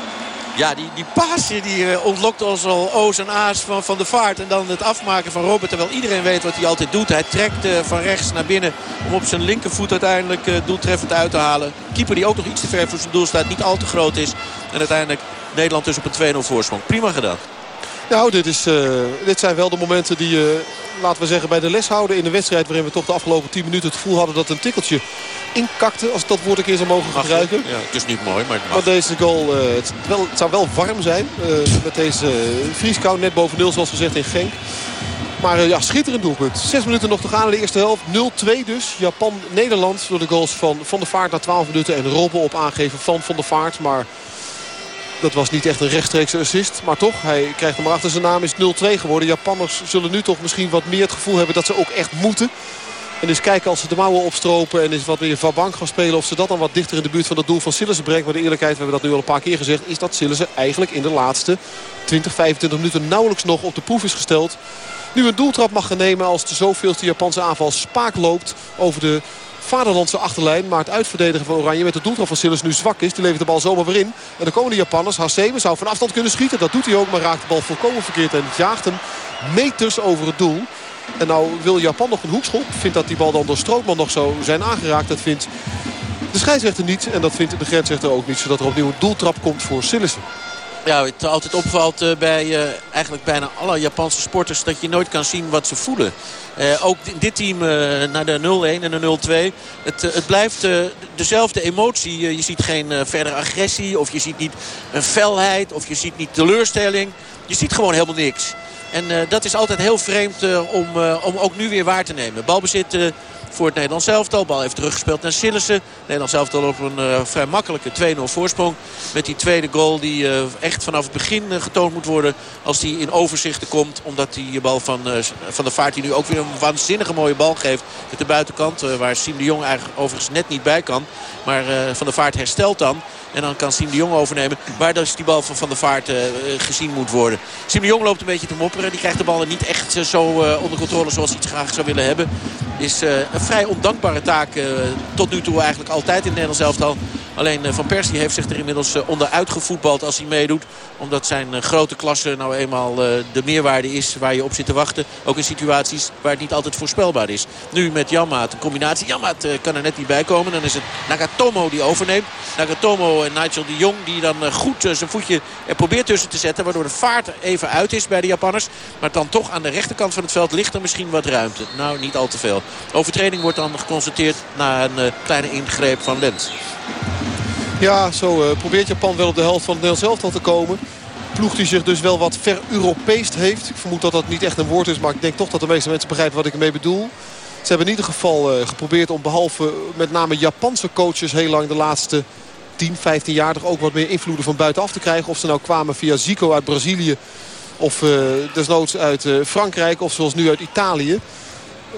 Ja, die, die paasje die uh, ontlokt ons al o's en a's van, van de vaart. En dan het afmaken van Robert. Terwijl iedereen weet wat hij altijd doet. Hij trekt uh, van rechts naar binnen. Om op zijn linkervoet uiteindelijk uh, doeltreffend uit te halen. Keeper die ook nog iets te ver voor zijn doel staat. Niet al te groot is. En uiteindelijk Nederland dus op een 2-0 voorsprong. Prima gedaan. Nou, dit, is, uh, dit zijn wel de momenten die, uh, laten we zeggen, bij de les houden in de wedstrijd. Waarin we toch de afgelopen 10 minuten het gevoel hadden dat een tikkeltje inkakte. Als ik dat woord een keer zou mogen Mag gebruiken. Ja, het is niet mooi, maar het mag. Maar deze goal, uh, het, wel, het, zou wel warm zijn. met deze vrieskou net boven nul zoals gezegd in Genk. Maar ja, schitterend doelpunt. Zes minuten nog te gaan in de eerste helft. 0-2 dus. Japan-Nederland door de goals van Van der Vaart na 12 minuten. En Robben op aangeven van Van der Vaart. Maar dat was niet echt een rechtstreekse assist. Maar toch, hij krijgt hem achter zijn naam. Is 0-2 geworden. Japanners zullen nu toch misschien wat meer het gevoel hebben dat ze ook echt moeten. En eens kijken als ze de mouwen opstropen en eens wat meer van bank gaan spelen. Of ze dat dan wat dichter in de buurt van het doel van Sillissen brengt. Maar de eerlijkheid, we hebben dat nu al een paar keer gezegd. Is dat Sillissen eigenlijk in de laatste 20, 25 minuten nauwelijks nog op de proef is gesteld. Nu een doeltrap mag gaan nemen als de zoveelste Japanse aanval spaak loopt over de vaderlandse achterlijn. Maar het uitverdedigen van Oranje met de doeltrap van Sillis nu zwak is. Die levert de bal zomaar weer in. En dan komen de Japanners. Hasebe zou van afstand kunnen schieten. Dat doet hij ook. Maar raakt de bal volkomen verkeerd. En jaagt hem meters over het doel. En nou wil Japan nog een hoekschop. Vindt dat die bal dan door Strootman nog zo zijn aangeraakt. Dat vindt de scheidsrechter niet. En dat vindt de grensrechter ook niet. Zodat er opnieuw een doeltrap komt voor Sillissen. Ja, het altijd opvalt uh, bij uh, eigenlijk bijna alle Japanse sporters... dat je nooit kan zien wat ze voelen. Uh, ook dit team naar de 0-1 en de 0-2. Het, het blijft dezelfde emotie. je ziet geen verdere agressie of je ziet niet een felheid... of je ziet niet teleurstelling. Je ziet gewoon helemaal niks. En dat is altijd heel vreemd om, om ook nu weer waar te nemen. Balbezit voor het Nederlands elftal. Bal heeft teruggespeeld naar Sillissen. Nederlands elftal op een uh, vrij makkelijke 2-0 voorsprong. Met die tweede goal die uh, echt vanaf het begin uh, getoond moet worden. Als die in overzichten komt. Omdat die bal van, van de Vaart die nu ook weer een waanzinnige mooie bal geeft. Met de buitenkant waar Siem de Jong eigenlijk overigens net niet bij kan. Maar Van der Vaart herstelt dan. En dan kan Siem de Jong overnemen. Waar dus die bal van Van der Vaart uh, gezien moet worden. Siem de Jong loopt een beetje te mopperen. Die krijgt de bal niet echt uh, zo uh, onder controle zoals hij het graag zou willen hebben. Is een vrij ondankbare taak tot nu toe eigenlijk altijd in het Nederlands elftal. Alleen Van Persie heeft zich er inmiddels onderuit gevoetbald als hij meedoet. Omdat zijn grote klasse nou eenmaal de meerwaarde is waar je op zit te wachten. Ook in situaties waar het niet altijd voorspelbaar is. Nu met Janmaat een combinatie. Janmaat kan er net niet bij komen. Dan is het Nagatomo die overneemt. Nagatomo en Nigel de Jong die dan goed zijn voetje er probeert tussen te zetten. Waardoor de vaart even uit is bij de Japanners. Maar dan toch aan de rechterkant van het veld ligt er misschien wat ruimte. Nou, niet al te veel. Overtreding wordt dan geconstateerd na een kleine ingreep van Lens. Ja, zo probeert Japan wel op de helft van het Nederlands elftal te komen. Ploeg die zich dus wel wat ver-Europeest heeft. Ik vermoed dat dat niet echt een woord is, maar ik denk toch dat de meeste mensen begrijpen wat ik ermee bedoel. Ze hebben in ieder geval geprobeerd om behalve met name Japanse coaches heel lang de laatste 10, 15 jaar toch ook wat meer invloeden van buitenaf te krijgen. Of ze nou kwamen via Zico uit Brazilië of uh, desnoods uit uh, Frankrijk of zoals nu uit Italië.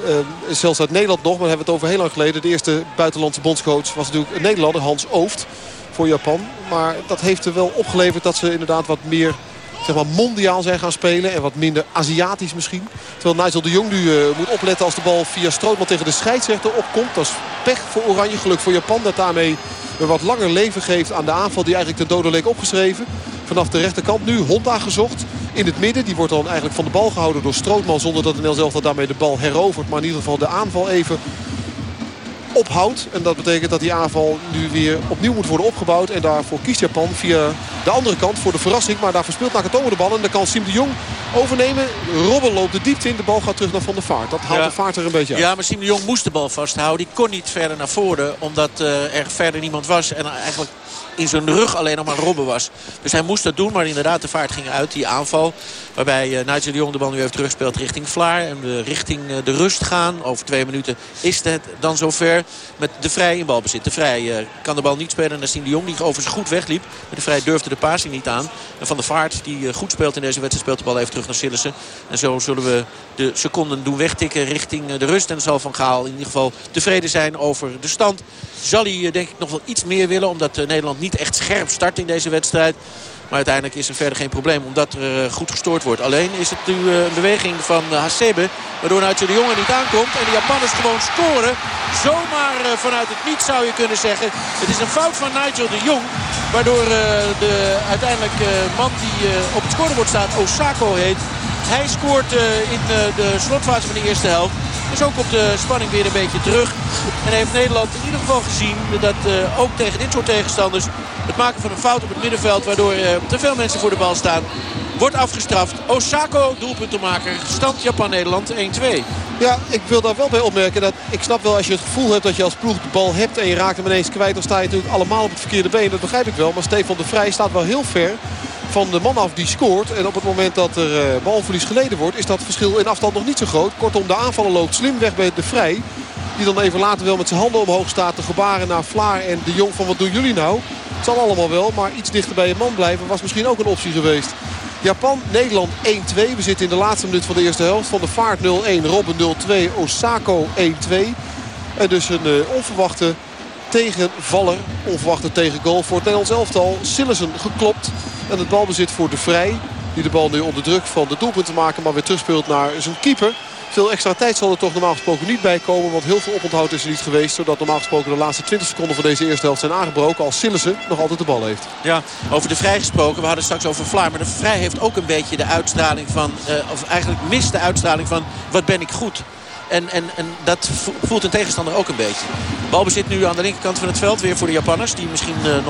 Uh, zelfs uit Nederland nog, maar hebben we het over heel lang geleden. De eerste buitenlandse bondscoach was natuurlijk een Nederlander, Hans Ooft, voor Japan. Maar dat heeft er wel opgeleverd dat ze inderdaad wat meer zeg maar, mondiaal zijn gaan spelen. En wat minder Aziatisch misschien. Terwijl Nigel de Jong nu uh, moet opletten als de bal via Strootman tegen de scheidsrechter opkomt. Dat is pech voor Oranje. Geluk voor Japan dat daarmee een wat langer leven geeft aan de aanval die eigenlijk ten dode leek opgeschreven. Vanaf de rechterkant nu Honda gezocht in het midden. Die wordt dan eigenlijk van de bal gehouden door Strootman. Zonder dat Nel zelf daarmee de bal herovert. Maar in ieder geval de aanval even ophoudt. En dat betekent dat die aanval nu weer opnieuw moet worden opgebouwd. En daarvoor kiest Japan via de andere kant voor de verrassing. Maar daar verspeelt Nakatomo de bal. En dan kan Siem de Jong overnemen. Robben loopt de diepte in. De bal gaat terug naar Van der Vaart. Dat haalt Ja. de vaart er een beetje uit. Ja, maar Siem de Jong moest de bal vasthouden. Die kon niet verder naar voren. Omdat eh, er verder niemand was. En eigenlijk in zijn rug alleen nog maar Robben was. Dus hij moest dat doen. Maar inderdaad, de vaart ging uit. Die aanval. Waarbij uh, Nigel de Jong de bal nu heeft teruggespeeld richting Vlaar. En richting eh, de rust gaan. Over twee minuten is het dan zover. Met de Vrij in balbezit. De Vrij eh, kan de bal niet spelen naar Siem de Jong. Die overigens goed wegliep. De Vrij durfde de passing niet aan. En Van der Vaart, die goed speelt in deze wedstrijd, speelt de bal even terug naar Sillissen. En zo zullen we de seconden doen wegtikken richting de rust. En zal Van Gaal in ieder geval tevreden zijn over de stand. Zal hij denk ik nog wel iets meer willen. Omdat eh, Niet echt scherp start in deze wedstrijd. Maar uiteindelijk is er verder geen probleem omdat er goed gestoord wordt. Alleen is het nu een beweging van Hasebe. Waardoor Nigel de Jong er niet aankomt. En de Japanners gewoon scoren. Zomaar vanuit het niet zou je kunnen zeggen. Het is een fout van Nigel de Jong. Waardoor de uiteindelijk man die op het scorebord staat, Osako heet. Hij scoort in de slotfase van de eerste helft. Dus ook op de spanning weer een beetje terug. En heeft Nederland in ieder geval gezien dat uh, ook tegen dit soort tegenstanders... het maken van een fout op het middenveld waardoor te veel mensen voor de bal staan... wordt afgestraft. Osako, doelpuntenmaker. Stand Japan-Nederland 1-2. Ja, ik wil daar wel bij opmerken. Dat ik snap wel als je het gevoel hebt dat je als ploeg de bal hebt... en je raakt hem ineens kwijt, dan sta je natuurlijk allemaal op het verkeerde been. Dat begrijp ik wel. Maar Stefan de Vrij staat wel heel ver van de man af die scoort. En op het moment dat er uh, balverlies geleden wordt... is dat verschil in afstand nog niet zo groot. Kortom, de aanvaller loopt slim weg bij de Vrij. Die dan even later wel met zijn handen omhoog staat te gebaren naar Vlaar en de Jong van wat doen jullie nou? Het zal allemaal wel, maar iets dichter bij je man blijven was misschien ook een optie geweest. Japan, Nederland 1-2. We zitten in de laatste minuut van de eerste helft. Van de Vaart 0-1, Robben 0-2, Osako 1-2. En dus een uh, onverwachte tegenvaller. Onverwachte tegengoal voor het Nederlands elftal. Sillessen geklopt. En het balbezit voor de Vrij. Die de bal nu onder druk van de doelpunt te maken. Maar weer terugspeelt naar zijn keeper. Veel extra tijd zal er toch normaal gesproken niet bij komen. Want heel veel oponthoud is er niet geweest. Zodat normaal gesproken de laatste 20 seconden van deze eerste helft zijn aangebroken. Als Sillessen nog altijd de bal heeft. Ja, over de Vrij gesproken. We hadden straks over Vlaar. Maar de Vrij heeft ook een beetje de uitstraling van... Uh, of eigenlijk mist de uitstraling van... wat ben ik goed. En, en, en dat voelt een tegenstander ook een beetje. Balbezit nu aan de linkerkant van het veld. Weer voor de Japanners. Die misschien uh, nog